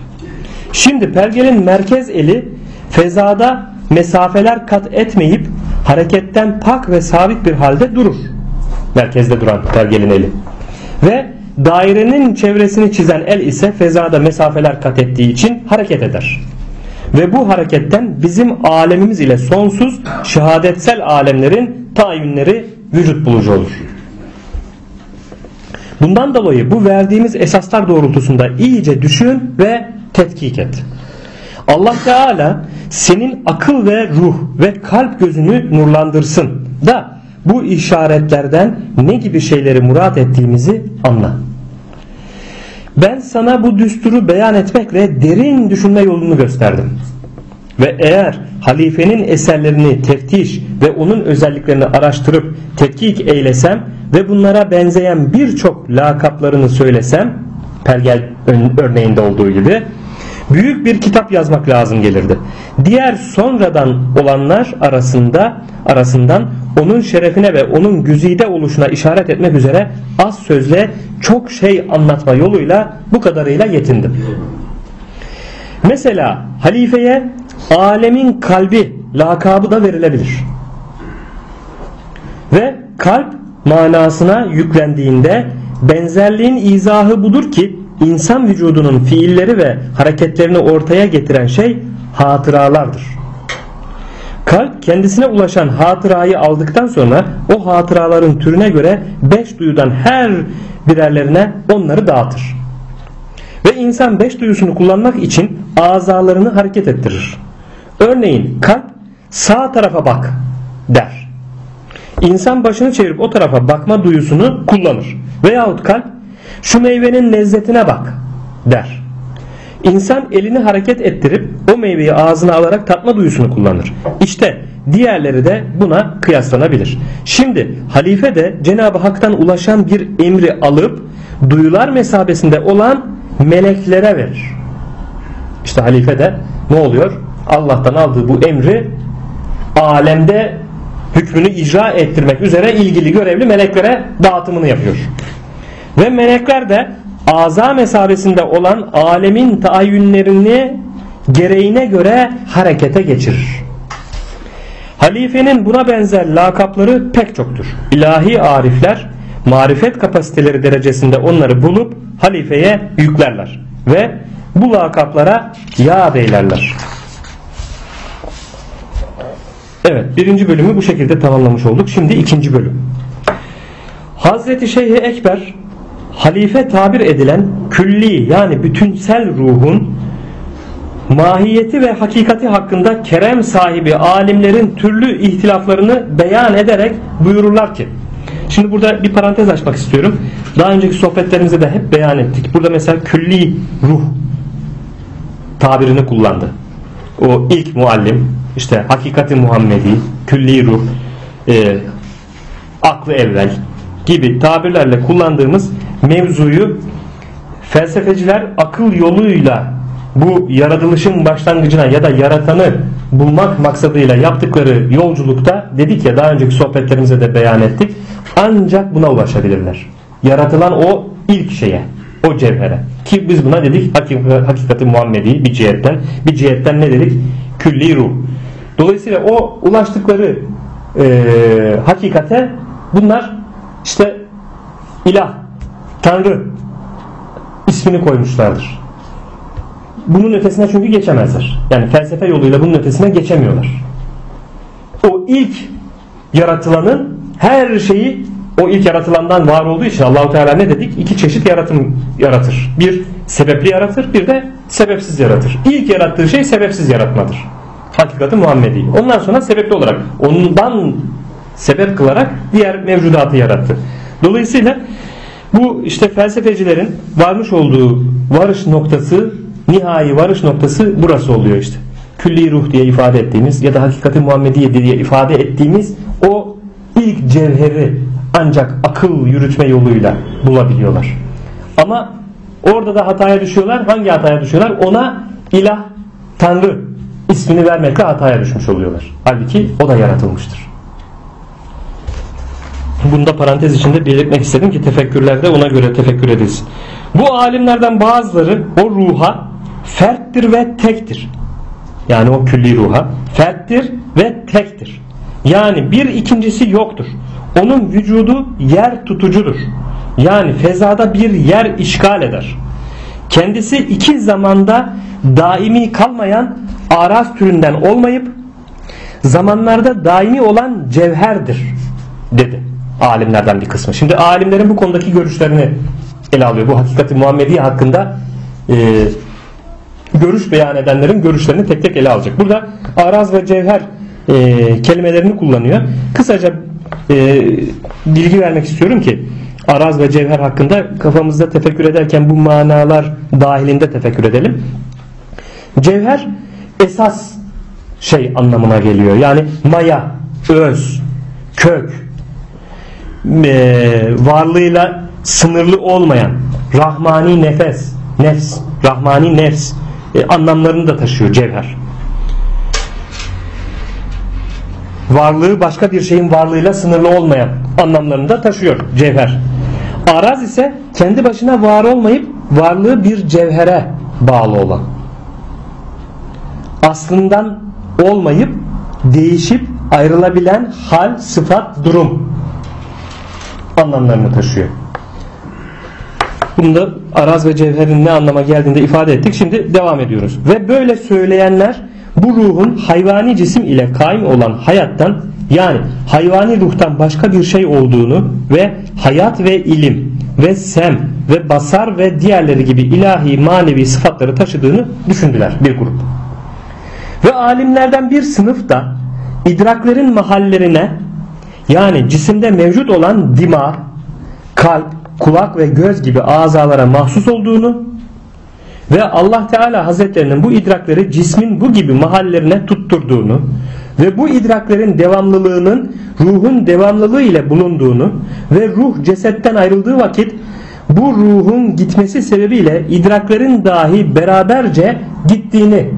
Şimdi pergelin merkez eli fezada mesafeler kat etmeyip hareketten pak ve sabit bir halde durur. Merkezde duran pergelin eli. Ve dairenin çevresini çizen el ise fezada mesafeler kat ettiği için hareket eder. Ve bu hareketten bizim alemimiz ile sonsuz şehadetsel alemlerin tayinleri vücut bulucu olur. Bundan dolayı bu verdiğimiz esaslar doğrultusunda iyice düşün ve tetkik et. Allah Teala senin akıl ve ruh ve kalp gözünü nurlandırsın da bu işaretlerden ne gibi şeyleri murat ettiğimizi anla. Ben sana bu düsturu beyan etmekle derin düşünme yolunu gösterdim. Ve eğer halifenin eserlerini teftiş ve onun özelliklerini araştırıp tetkik eylesem ve bunlara benzeyen birçok lakaplarını söylesem Pergel örneğinde olduğu gibi büyük bir kitap yazmak lazım gelirdi. Diğer sonradan olanlar arasında arasından onun şerefine ve onun güzide oluşuna işaret etmek üzere az sözle çok şey anlatma yoluyla bu kadarıyla yetindim. Mesela halifeye alemin kalbi lakabı da verilebilir. Ve kalp manasına yüklendiğinde benzerliğin izahı budur ki insan vücudunun fiilleri ve hareketlerini ortaya getiren şey hatıralardır. Kalp kendisine ulaşan hatırayı aldıktan sonra o hatıraların türüne göre beş duyudan her birerlerine onları dağıtır. Ve insan beş duyusunu kullanmak için azalarını hareket ettirir. Örneğin kalp sağ tarafa bak der. İnsan başını çevirip o tarafa bakma duyusunu kullanır. Veyahut kalp şu meyvenin lezzetine bak der. İnsan elini hareket ettirip o meyveyi ağzına alarak tatma duyusunu kullanır. İşte diğerleri de buna kıyaslanabilir. Şimdi halife de Cenab-ı Hak'tan ulaşan bir emri alıp duyular mesabesinde olan meleklere verir. İşte halife de ne oluyor? Allah'tan aldığı bu emri alemde hükmünü icra ettirmek üzere ilgili görevli meleklere dağıtımını yapıyor. Ve melekler de aza mesabesinde olan alemin taayyünlerini gereğine göre harekete geçirir. Halifenin buna benzer lakapları pek çoktur. İlahi arifler marifet kapasiteleri derecesinde onları bulup halifeye yüklerler ve bu lakaplara ya beylerler. Evet birinci bölümü bu şekilde tamamlamış olduk. Şimdi ikinci bölüm. Hazreti Şeyh Ekber halife tabir edilen külli yani bütünsel ruhun mahiyeti ve hakikati hakkında kerem sahibi alimlerin türlü ihtilaflarını beyan ederek buyururlar ki Şimdi burada bir parantez açmak istiyorum. Daha önceki sohbetlerimizde de hep beyan ettik. Burada mesela külli ruh tabirini kullandı. O ilk muallim işte hakikati Muhammedi, külli ruh, e, aklı evvel gibi tabirlerle kullandığımız mevzuyu felsefeciler akıl yoluyla bu yaratılışın başlangıcına ya da yaratanı bulmak maksadıyla yaptıkları yolculukta dedik ya daha önceki sohbetlerimize de beyan ettik. Ancak buna ulaşabilirler. Yaratılan o ilk şeye, o cevhere. Ki biz buna dedik hakikati Muhammedi bir cihetten. Bir cihetten ne dedik? Külli ruh. Dolayısıyla o ulaştıkları e, hakikate bunlar işte ilah, tanrı ismini koymuşlardır. Bunun ötesine çünkü geçemezler. Yani felsefe yoluyla bunun ötesine geçemiyorlar. O ilk yaratılanın her şeyi o ilk yaratılandan var olduğu için Allahu Teala ne dedik? İki çeşit yaratım yaratır. Bir sebepli yaratır, bir de sebepsiz yaratır. İlk yarattığı şey sebepsiz yaratmadır. Hakikati Muhammedi. Ondan sonra sebepli olarak ondan sebep kılarak diğer mevcudatı yarattı. Dolayısıyla bu işte felsefecilerin varmış olduğu varış noktası, nihai varış noktası burası oluyor işte. Külli ruh diye ifade ettiğimiz ya da hakikati Muhammediye diye ifade ettiğimiz o ilk cevheri ancak akıl yürütme yoluyla bulabiliyorlar. Ama orada da hataya düşüyorlar. Hangi hataya düşüyorlar? Ona ilah, tanrı ismini vermekle hataya düşmüş oluyorlar. Halbuki o da yaratılmıştır. Bunu da parantez içinde belirtmek istedim ki tefekkürlerde ona göre tefekkür edilsin. Bu alimlerden bazıları o ruha ferttir ve tektir. Yani o külli ruha ferttir ve tektir. Yani bir ikincisi yoktur. Onun vücudu yer tutucudur. Yani fezada bir yer işgal eder. Kendisi iki zamanda daimi kalmayan araz türünden olmayıp zamanlarda daimi olan cevherdir dedi. Alimlerden bir kısmı. Şimdi alimlerin bu konudaki görüşlerini ele alıyor. Bu hakikati Muhammedi hakkında e, görüş beyan edenlerin görüşlerini tek tek ele alacak. Burada araz ve cevher e, kelimelerini kullanıyor. Kısaca e, bilgi vermek istiyorum ki araz ve cevher hakkında kafamızda tefekkür ederken bu manalar dahilinde tefekkür edelim. Cevher esas şey anlamına geliyor. Yani maya, öz, kök, e, varlığıyla sınırlı olmayan rahmani nefes, nefs, rahmani nefs e, anlamlarını da taşıyor cevher. Varlığı başka bir şeyin varlığıyla sınırlı olmayan anlamlarını da taşıyor cevher. Araz ise kendi başına var olmayıp varlığı bir cevhere bağlı olan. Aslından olmayıp değişip ayrılabilen hal, sıfat, durum anlamlarını taşıyor. Bunu da araz ve cevherin ne anlama geldiğinde ifade ettik. Şimdi devam ediyoruz. Ve böyle söyleyenler bu ruhun hayvani cisim ile kaim olan hayattan yani hayvani ruhtan başka bir şey olduğunu ve hayat ve ilim ve sem ve basar ve diğerleri gibi ilahi manevi sıfatları taşıdığını düşündüler bir grup. Ve alimlerden bir sınıf da idraklerin mahallerine yani cisimde mevcut olan dima, kalp, kulak ve göz gibi azalara mahsus olduğunu ve Allah Teala Hazretlerinin bu idrakleri cismin bu gibi mahallerine tutturduğunu ve bu idraklerin devamlılığının ruhun devamlılığı ile bulunduğunu ve ruh cesetten ayrıldığı vakit bu ruhun gitmesi sebebiyle idraklerin dahi beraberce gittiğini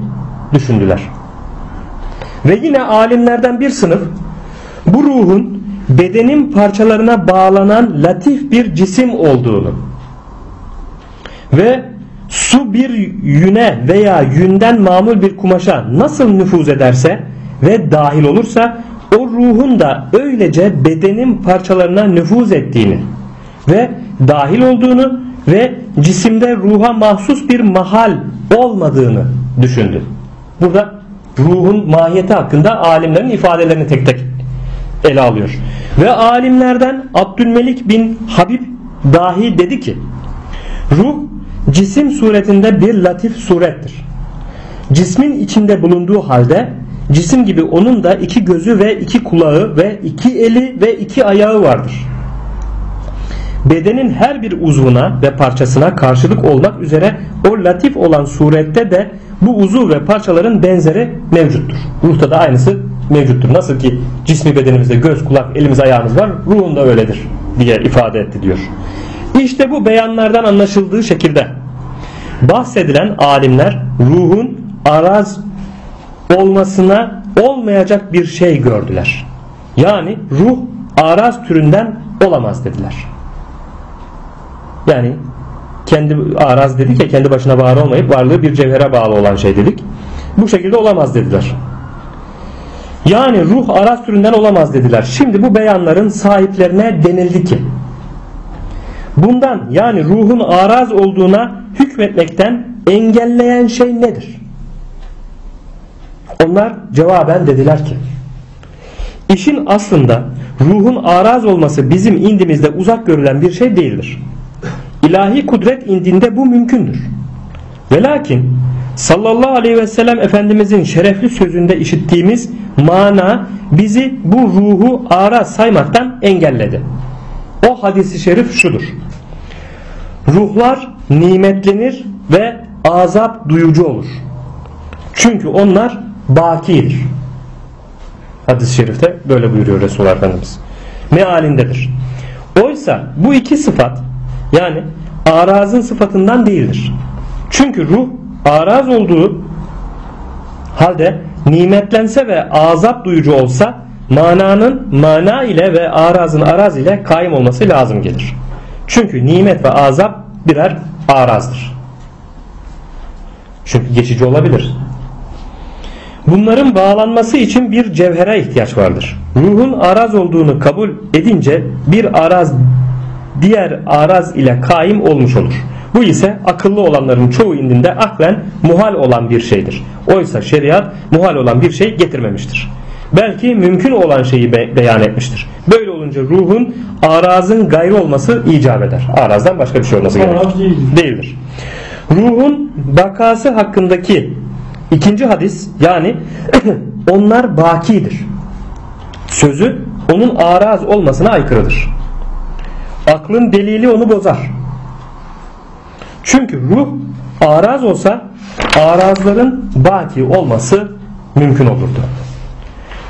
düşündüler. Ve yine alimlerden bir sınıf bu ruhun bedenin parçalarına bağlanan latif bir cisim olduğunu ve su bir yüne veya yünden mamul bir kumaşa nasıl nüfuz ederse ve dahil olursa o ruhun da öylece bedenin parçalarına nüfuz ettiğini ve dahil olduğunu ve cisimde ruha mahsus bir mahal olmadığını düşündü. Burada ruhun mahiyeti hakkında alimlerin ifadelerini tek tek ele alıyor. Ve alimlerden Abdülmelik bin Habib dahi dedi ki ruh cisim suretinde bir latif surettir. Cismin içinde bulunduğu halde cisim gibi onun da iki gözü ve iki kulağı ve iki eli ve iki ayağı vardır. Bedenin her bir uzvuna ve parçasına karşılık olmak üzere o latif olan surette de bu uzuv ve parçaların benzeri mevcuttur. Ruhta da aynısı mevcuttur. Nasıl ki cismi bedenimizde göz, kulak, elimiz, ayağımız var, ruhun da öyledir diye ifade etti diyor. İşte bu beyanlardan anlaşıldığı şekilde bahsedilen alimler ruhun araz olmasına olmayacak bir şey gördüler. Yani ruh araz türünden olamaz dediler. Yani kendi araz dedik ya kendi başına var olmayıp varlığı bir cevhere bağlı olan şey dedik. Bu şekilde olamaz dediler. Yani ruh araz türünden olamaz dediler. Şimdi bu beyanların sahiplerine denildi ki bundan yani ruhun araz olduğuna hükmetmekten engelleyen şey nedir? Onlar cevaben dediler ki işin aslında ruhun araz olması bizim indimizde uzak görülen bir şey değildir. İlahi kudret indinde bu mümkündür. Ve lakin sallallahu aleyhi ve sellem Efendimizin şerefli sözünde işittiğimiz mana bizi bu ruhu araz saymaktan engelledi. O hadisi şerif şudur. Ruhlar nimetlenir ve azap duyucu olur. Çünkü onlar bakidir. Hadis-i şerifte böyle buyuruyor Resulullah Efendimiz. Mealindedir. Oysa bu iki sıfat yani arazın sıfatından değildir. Çünkü ruh araz olduğu halde nimetlense ve azap duyucu olsa mananın mana ile ve arazın araz ile kaim olması lazım gelir. Çünkü nimet ve azap birer arazdır. Çünkü geçici olabilir. Bunların bağlanması için bir cevhere ihtiyaç vardır. Ruhun araz olduğunu kabul edince bir araz diğer araz ile kaim olmuş olur. Bu ise akıllı olanların çoğu indinde aklen muhal olan bir şeydir. Oysa şeriat muhal olan bir şey getirmemiştir. Belki mümkün olan şeyi be- beyan etmiştir. Böyle olunca ruhun arazın gayrı olması icap eder. Arazdan başka bir şey olması gerekir. değildir. Değildir. Ruhun bakası hakkındaki ikinci hadis yani onlar bakidir. Sözü onun araz olmasına aykırıdır. Aklın delili onu bozar. Çünkü ruh araz olsa arazların baki olması mümkün olurdu.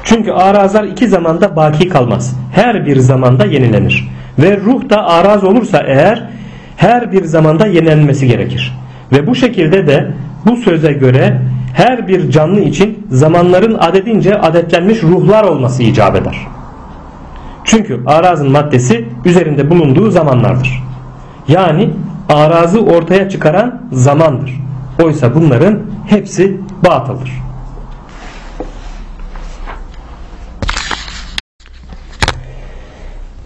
Çünkü arazlar iki zamanda baki kalmaz. Her bir zamanda yenilenir. Ve ruh da araz olursa eğer her bir zamanda yenilenmesi gerekir. Ve bu şekilde de bu söze göre her bir canlı için zamanların adedince adetlenmiş ruhlar olması icap eder. Çünkü arazın maddesi üzerinde bulunduğu zamanlardır. Yani arazı ortaya çıkaran zamandır. Oysa bunların hepsi batıldır.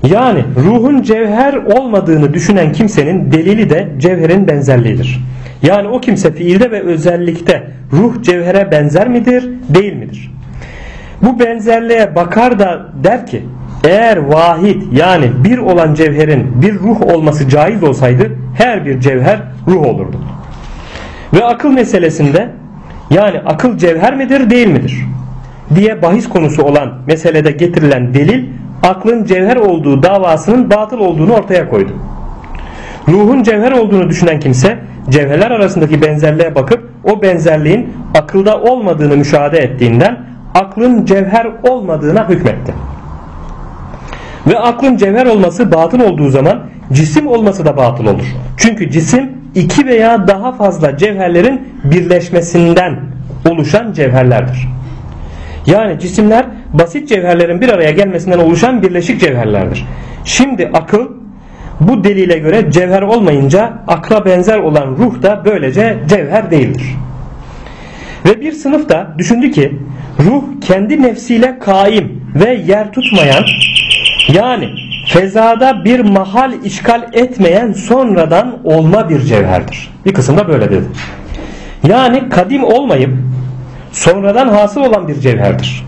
Yani ruhun cevher olmadığını düşünen kimsenin delili de cevherin benzerliğidir. Yani o kimse fiilde ve özellikte ruh cevhere benzer midir, değil midir? Bu benzerliğe bakar da der ki eğer vahid yani bir olan cevherin bir ruh olması caiz olsaydı her bir cevher ruh olurdu. Ve akıl meselesinde yani akıl cevher midir değil midir diye bahis konusu olan meselede getirilen delil aklın cevher olduğu davasının batıl olduğunu ortaya koydu. Ruhun cevher olduğunu düşünen kimse cevherler arasındaki benzerliğe bakıp o benzerliğin akılda olmadığını müşahede ettiğinden aklın cevher olmadığına hükmetti. Ve aklın cevher olması batıl olduğu zaman cisim olması da batıl olur. Çünkü cisim iki veya daha fazla cevherlerin birleşmesinden oluşan cevherlerdir. Yani cisimler basit cevherlerin bir araya gelmesinden oluşan birleşik cevherlerdir. Şimdi akıl bu delile göre cevher olmayınca akla benzer olan ruh da böylece cevher değildir. Ve bir sınıf da düşündü ki ruh kendi nefsiyle kaim ve yer tutmayan yani fezada bir mahal işgal etmeyen sonradan olma bir cevherdir. Bir kısımda böyle dedi. Yani kadim olmayıp sonradan hasıl olan bir cevherdir.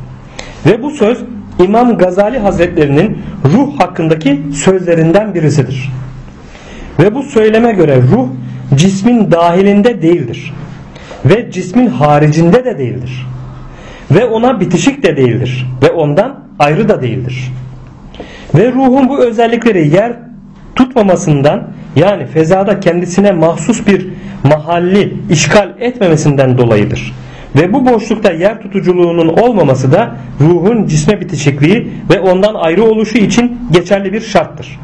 Ve bu söz İmam Gazali Hazretlerinin ruh hakkındaki sözlerinden birisidir. Ve bu söyleme göre ruh cismin dahilinde değildir. Ve cismin haricinde de değildir. Ve ona bitişik de değildir. Ve ondan ayrı da değildir. Ve ruhun bu özellikleri yer tutmamasından yani fezada kendisine mahsus bir mahalli işgal etmemesinden dolayıdır. Ve bu boşlukta yer tutuculuğunun olmaması da ruhun cisme bitişikliği ve ondan ayrı oluşu için geçerli bir şarttır.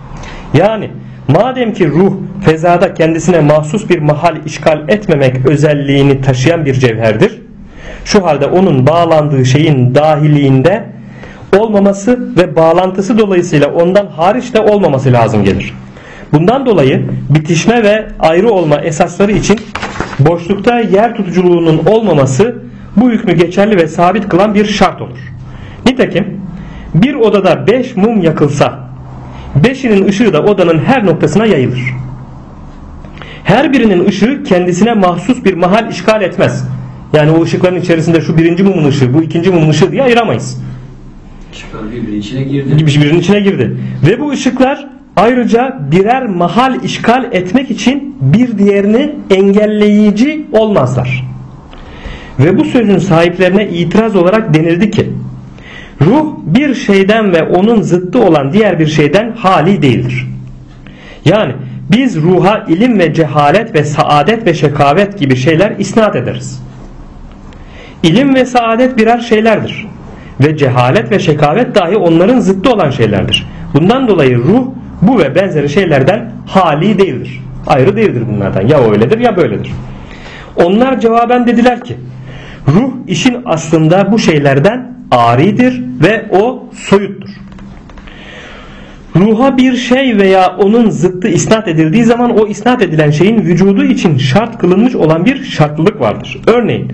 Yani madem ki ruh fezada kendisine mahsus bir mahal işgal etmemek özelliğini taşıyan bir cevherdir. Şu halde onun bağlandığı şeyin dahiliğinde olmaması ve bağlantısı dolayısıyla ondan hariç de olmaması lazım gelir. Bundan dolayı bitişme ve ayrı olma esasları için boşlukta yer tutuculuğunun olmaması bu hükmü geçerli ve sabit kılan bir şart olur. Nitekim bir odada 5 mum yakılsa beşinin ışığı da odanın her noktasına yayılır. Her birinin ışığı kendisine mahsus bir mahal işgal etmez. Yani o ışıkların içerisinde şu birinci mumun ışığı, bu ikinci mumun ışığı diye ayıramayız. Işıklar birbirinin içine girdi. gibi birinin içine girdi. Ve bu ışıklar ayrıca birer mahal işgal etmek için bir diğerini engelleyici olmazlar. Ve bu sözün sahiplerine itiraz olarak denildi ki ruh bir şeyden ve onun zıttı olan diğer bir şeyden hali değildir. Yani biz ruha ilim ve cehalet ve saadet ve şekavet gibi şeyler isnat ederiz. İlim ve saadet birer şeylerdir. Ve cehalet ve şekavet dahi onların zıttı olan şeylerdir. Bundan dolayı ruh bu ve benzeri şeylerden hali değildir. Ayrı değildir bunlardan. Ya öyledir ya böyledir. Onlar cevaben dediler ki ruh işin aslında bu şeylerden aridir ve o soyuttur. Ruha bir şey veya onun zıttı isnat edildiği zaman o isnat edilen şeyin vücudu için şart kılınmış olan bir şartlılık vardır. Örneğin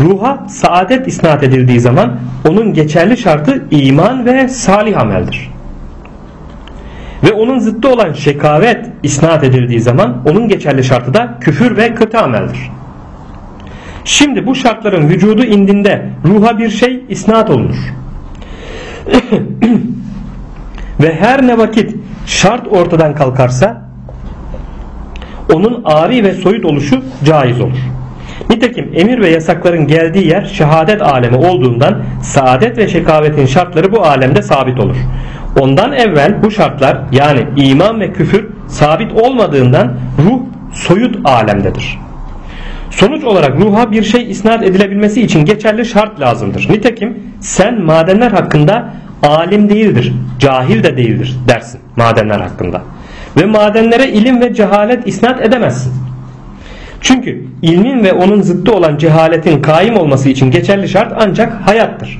ruha saadet isnat edildiği zaman onun geçerli şartı iman ve salih ameldir. Ve onun zıttı olan şekavet isnat edildiği zaman onun geçerli şartı da küfür ve kötü ameldir. Şimdi bu şartların vücudu indinde ruha bir şey isnat olunur. Ve her ne vakit şart ortadan kalkarsa onun ari ve soyut oluşu caiz olur. Nitekim emir ve yasakların geldiği yer şehadet alemi olduğundan saadet ve şekavetin şartları bu alemde sabit olur. Ondan evvel bu şartlar yani iman ve küfür sabit olmadığından ruh soyut alemdedir. Sonuç olarak ruha bir şey isnat edilebilmesi için geçerli şart lazımdır. Nitekim sen madenler hakkında alim değildir, cahil de değildir dersin madenler hakkında. Ve madenlere ilim ve cehalet isnat edemezsin. Çünkü ilmin ve onun zıttı olan cehaletin kaim olması için geçerli şart ancak hayattır.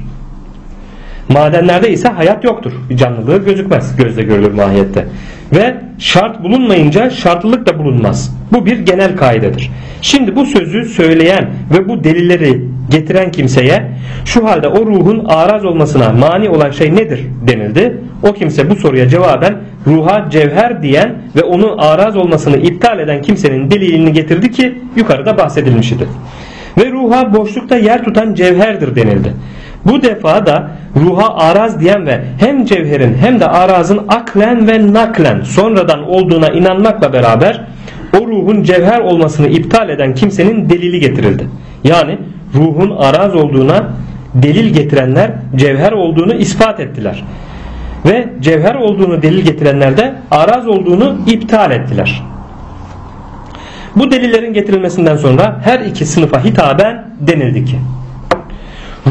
Madenlerde ise hayat yoktur. Bir canlılığı gözükmez. Gözle görülür mahiyette. Ve şart bulunmayınca şartlılık da bulunmaz. Bu bir genel kaidedir. Şimdi bu sözü söyleyen ve bu delilleri getiren kimseye şu halde o ruhun araz olmasına mani olan şey nedir denildi. O kimse bu soruya cevaben ruha cevher diyen ve onun araz olmasını iptal eden kimsenin delilini getirdi ki yukarıda bahsedilmiş idi. Ve ruha boşlukta yer tutan cevherdir denildi. Bu defa da ruha araz diyen ve hem cevherin hem de arazın aklen ve naklen sonradan olduğuna inanmakla beraber o ruhun cevher olmasını iptal eden kimsenin delili getirildi. Yani ruhun araz olduğuna delil getirenler cevher olduğunu ispat ettiler. Ve cevher olduğunu delil getirenler de araz olduğunu iptal ettiler. Bu delillerin getirilmesinden sonra her iki sınıfa hitaben denildi ki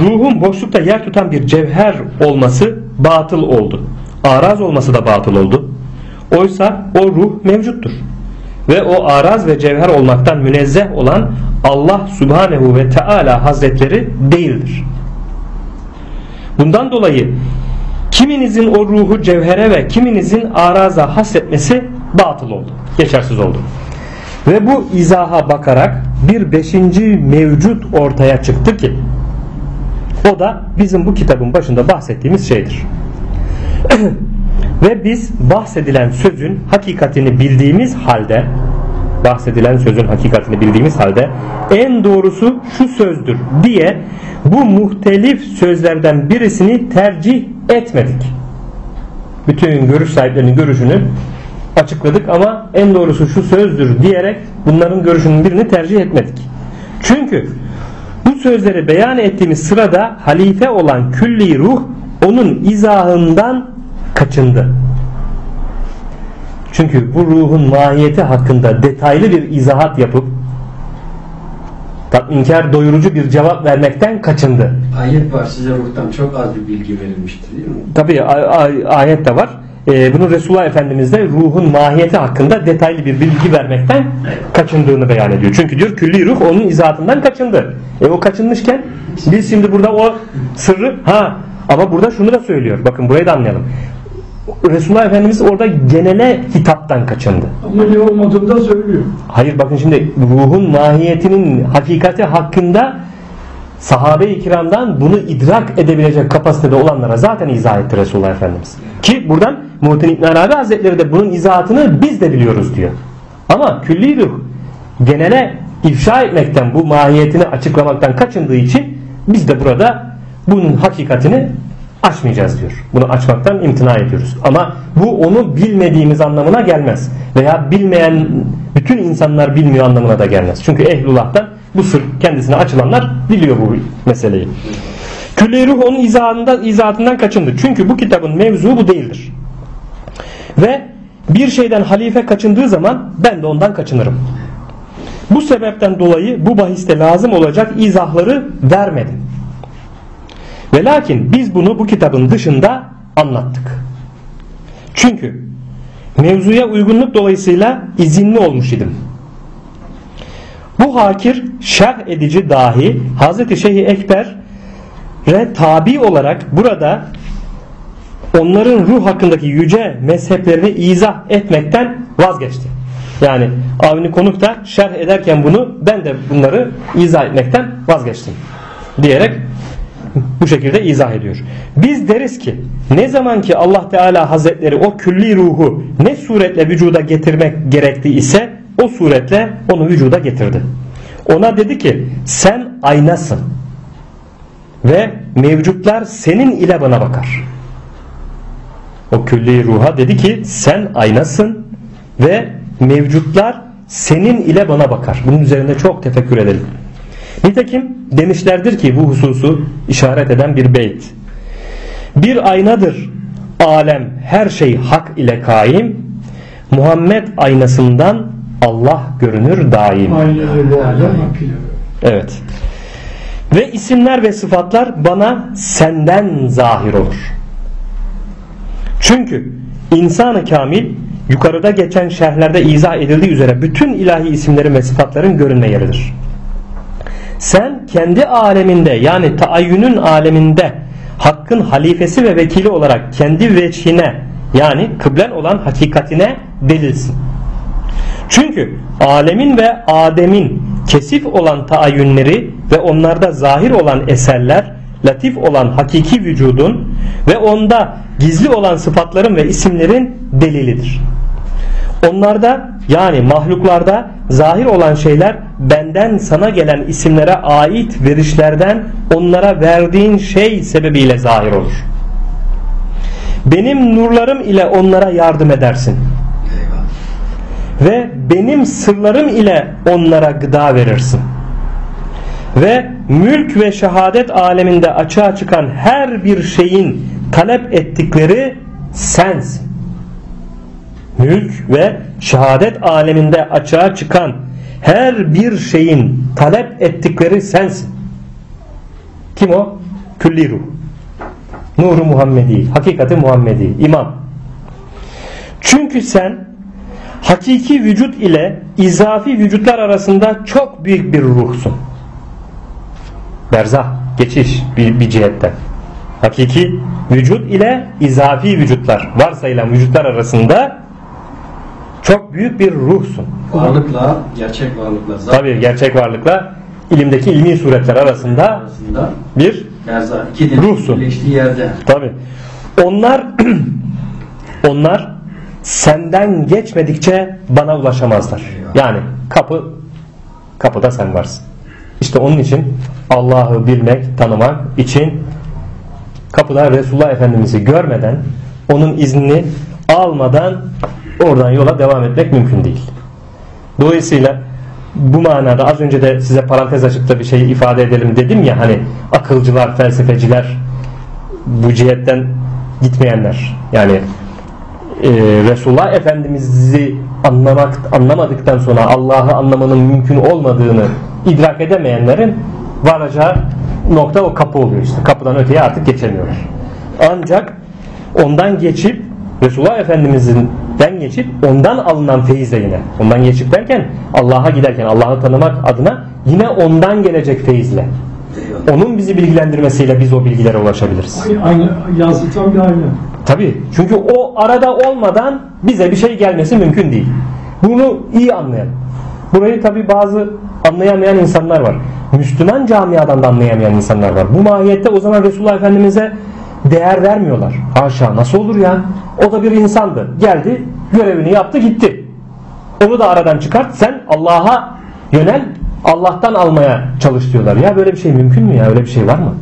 ruhun boşlukta yer tutan bir cevher olması batıl oldu. Araz olması da batıl oldu. Oysa o ruh mevcuttur. Ve o araz ve cevher olmaktan münezzeh olan Allah Subhanehu ve Teala Hazretleri değildir. Bundan dolayı kiminizin o ruhu cevhere ve kiminizin araza hasretmesi batıl oldu. Geçersiz oldu. Ve bu izaha bakarak bir beşinci mevcut ortaya çıktı ki o da bizim bu kitabın başında bahsettiğimiz şeydir. Ve biz bahsedilen sözün hakikatini bildiğimiz halde bahsedilen sözün hakikatini bildiğimiz halde en doğrusu şu sözdür diye bu muhtelif sözlerden birisini tercih etmedik. Bütün görüş sahiplerinin görüşünü açıkladık ama en doğrusu şu sözdür diyerek bunların görüşünün birini tercih etmedik. Çünkü sözleri beyan ettiğimiz sırada halife olan külli ruh onun izahından kaçındı. Çünkü bu ruhun mahiyeti hakkında detaylı bir izahat yapıp tatminkar doyurucu bir cevap vermekten kaçındı. Ayet var size ruhtan çok az bir bilgi verilmiştir değil mi? Tabi ayet de var. Ee, bunu Resulullah Efendimiz de ruhun mahiyeti hakkında detaylı bir bilgi vermekten kaçındığını beyan ediyor. Çünkü diyor külli ruh onun izahatından kaçındı. E o kaçınmışken biz şimdi burada o sırrı ha ama burada şunu da söylüyor. Bakın burayı da anlayalım. Resulullah Efendimiz orada genele hitaptan kaçındı. Ama ne olmadığını da söylüyor. Hayır bakın şimdi ruhun mahiyetinin hakikati hakkında sahabe-i kiramdan bunu idrak edebilecek kapasitede olanlara zaten izah etti Resulullah Efendimiz. Ki buradan Muhittin İbn Arabi Hazretleri de bunun izahatını biz de biliyoruz diyor. Ama külli ruh genele ifşa etmekten bu mahiyetini açıklamaktan kaçındığı için biz de burada bunun hakikatini açmayacağız diyor. Bunu açmaktan imtina ediyoruz. Ama bu onu bilmediğimiz anlamına gelmez. Veya bilmeyen bütün insanlar bilmiyor anlamına da gelmez. Çünkü ehlullah'tan bu sır kendisine açılanlar biliyor bu meseleyi. Külli ruh onun izahında, izahatından kaçındı. Çünkü bu kitabın mevzu bu değildir. Ve bir şeyden halife kaçındığı zaman ben de ondan kaçınırım. Bu sebepten dolayı bu bahiste lazım olacak izahları vermedim. Ve lakin biz bunu bu kitabın dışında anlattık. Çünkü mevzuya uygunluk dolayısıyla izinli olmuş idim. Bu hakir şerh edici dahi Hazreti Şeyh Ekber ve tabi olarak burada onların ruh hakkındaki yüce mezheplerini izah etmekten vazgeçti. Yani Avni Konuk da şerh ederken bunu ben de bunları izah etmekten vazgeçtim diyerek bu şekilde izah ediyor. Biz deriz ki ne zaman ki Allah Teala Hazretleri o külli ruhu ne suretle vücuda getirmek gerekti ise o suretle onu vücuda getirdi. Ona dedi ki sen aynasın ve mevcutlar senin ile bana bakar. o külli ruha dedi ki sen aynasın ve mevcutlar senin ile bana bakar. Bunun üzerinde çok tefekkür edelim. Nitekim demişlerdir ki bu hususu işaret eden bir beyt. Bir aynadır alem her şey hak ile kaim. Muhammed aynasından Allah görünür daim. Evet. Ve isimler ve sıfatlar bana senden zahir olur. Çünkü insanı kamil yukarıda geçen şerhlerde izah edildiği üzere bütün ilahi isimlerin ve sıfatların görünme yeridir. Sen kendi aleminde yani taayyünün aleminde hakkın halifesi ve vekili olarak kendi veçhine yani kıblen olan hakikatine delilsin. Çünkü alemin ve Adem'in kesif olan taayyünleri ve onlarda zahir olan eserler, latif olan hakiki vücudun ve onda gizli olan sıfatların ve isimlerin delilidir. Onlarda yani mahluklarda zahir olan şeyler benden sana gelen isimlere ait verişlerden onlara verdiğin şey sebebiyle zahir olur. Benim nurlarım ile onlara yardım edersin ve benim sırlarım ile onlara gıda verirsin. Ve mülk ve şehadet aleminde açığa çıkan her bir şeyin talep ettikleri sensin. Mülk ve şehadet aleminde açığa çıkan her bir şeyin talep ettikleri sensin. Kim o? Külli ruh. Nuru Muhammedi, hakikati Muhammedi, imam. Çünkü sen hakiki vücut ile izafi vücutlar arasında çok büyük bir ruhsun. Berzah, geçiş bir, bir cihetten. Hakiki vücut ile izafi vücutlar, varsayılan vücutlar arasında çok büyük bir ruhsun. Varlıkla, gerçek varlıkla, zat Tabi gerçek varlıkla ilimdeki ilmi suretler arasında arasında bir Gerza, iki Ruhsun. birleştiği yerde. Tabi. Onlar onlar senden geçmedikçe bana ulaşamazlar. Yani kapı kapıda sen varsın. İşte onun için Allah'ı bilmek, tanımak için kapıda Resulullah Efendimiz'i görmeden, onun iznini almadan oradan yola devam etmek mümkün değil. Dolayısıyla bu manada az önce de size parantez açıp da bir şey ifade edelim dedim ya hani akılcılar, felsefeciler bu cihetten gitmeyenler yani e, Resulullah Efendimiz'i anlamak anlamadıktan sonra Allah'ı anlamanın mümkün olmadığını idrak edemeyenlerin varacağı nokta o kapı oluyor işte. Kapıdan öteye artık geçemiyorlar. Ancak ondan geçip Resulullah Efendimiz'den geçip ondan alınan feyizle yine ondan geçip derken Allah'a giderken Allah'ı tanımak adına yine ondan gelecek feyizle onun bizi bilgilendirmesiyle biz o bilgilere ulaşabiliriz. Aynı, aynı yansıtan bir ayna. Tabii. Çünkü o arada olmadan bize bir şey gelmesi mümkün değil. Bunu iyi anlayalım. Burayı tabii bazı anlayamayan insanlar var. Müslüman camiadan da anlayamayan insanlar var. Bu mahiyette o zaman Resulullah Efendimiz'e değer vermiyorlar. Haşa nasıl olur ya? O da bir insandı. Geldi, görevini yaptı, gitti. Onu da aradan çıkart. Sen Allah'a yönel, Allah'tan almaya çalış diyorlar. Ya böyle bir şey mümkün mü ya? Öyle bir şey var mı?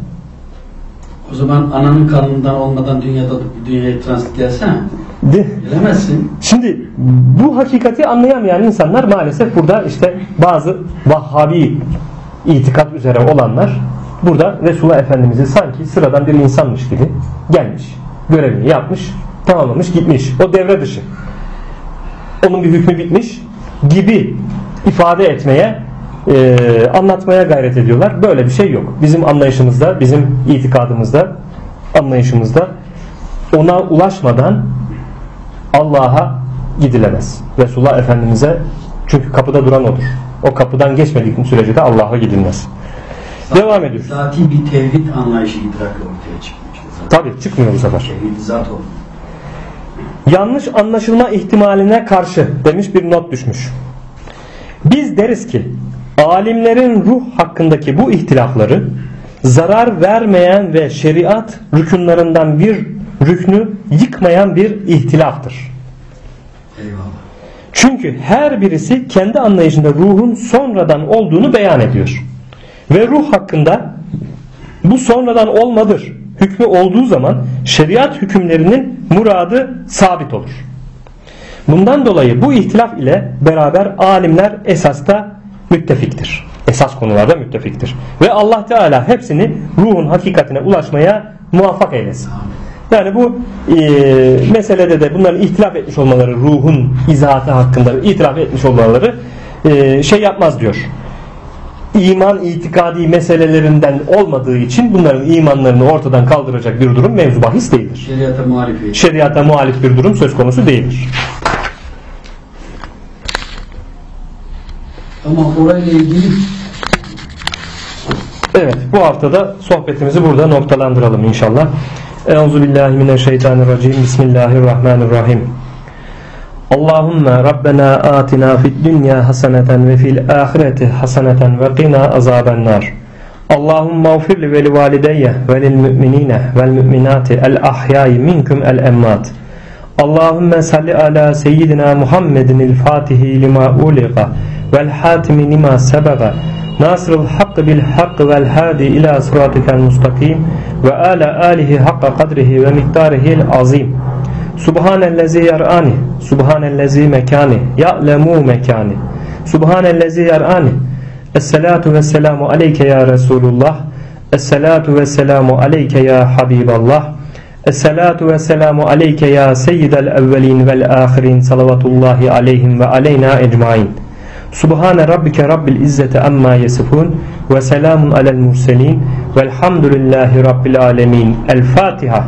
O zaman ananın karnından olmadan dünyada dünyaya transit gelsene. De. Gelemezsin. Şimdi bu hakikati anlayamayan insanlar maalesef burada işte bazı Vahhabi itikat üzere olanlar burada Resulullah Efendimiz'i sanki sıradan bir insanmış gibi gelmiş, görevini yapmış, tamamlamış, gitmiş. O devre dışı. Onun bir hükmü bitmiş gibi ifade etmeye, e, anlatmaya gayret ediyorlar. Böyle bir şey yok. Bizim anlayışımızda, bizim itikadımızda, anlayışımızda ona ulaşmadan Allah'a gidilemez. Resulullah Efendimiz'e çünkü kapıda duran odur. O kapıdan geçmedik sürece de Allah'a gidilmez. Devam ediyoruz. Zati bir tevhid anlayışı idrakı ortaya çıkmış. Tabi çıkmıyor bu sefer. Tevhid zat. Yanlış anlaşılma ihtimaline karşı demiş bir not düşmüş. Biz deriz ki alimlerin ruh hakkındaki bu ihtilafları zarar vermeyen ve şeriat rükünlerinden bir rüknü yıkmayan bir ihtilaftır. Eyvallah. Çünkü her birisi kendi anlayışında ruhun sonradan olduğunu beyan ediyor. Ve ruh hakkında bu sonradan olmadır. hükmü olduğu zaman şeriat hükümlerinin muradı sabit olur. Bundan dolayı bu ihtilaf ile beraber alimler esasta müttefiktir. Esas konularda müttefiktir. Ve Allah Teala hepsini ruhun hakikatine ulaşmaya muvaffak eylesin. Yani bu e, meselede de bunların ihtilaf etmiş olmaları ruhun izahatı hakkında itiraf etmiş olmaları e, şey yapmaz diyor. İman itikadi meselelerinden olmadığı için bunların imanlarını ortadan kaldıracak bir durum mevzu bahis değildir. Şeriata muhalif. Şeriata muhalif bir durum söz konusu değildir. Ama orayla ilgili Evet bu haftada sohbetimizi burada noktalandıralım inşallah. Euzu billahi mineşşeytanirracim. Bismillahirrahmanirrahim. Allahümme Rabbena atina fid dünya haseneten ve fil ahireti haseneten ve qina azaben nar. Allahümme ufir li ve li valideyye ve lil müminine vel müminati el ahyayi minkum el emmat. Allahümme salli ala seyyidina Muhammedin il fatihi lima uliqa vel hatimi lima sebaga nasrul hakkı bil hakkı vel hadi ila sıratikel mustakim ve ala alihi hakka kadrihi ve miktarihil azim. Subhanellezi yar'ani Subhanellezi mekani Ya'lemu mekani Subhanellezi yar'ani. Esselatu vesselamu aleyke ya Resulullah. Esselatu vesselamu aleyke ya Habiballah Esselatu vesselamu aleyke ya Seyyidel evvelin vel ahirin Salavatullahi aleyhim ve aleyna ecmain سبحان ربك رب العزة أما يصفون وسلام على المرسلين والحمد لله رب العالمين. الفاتحة.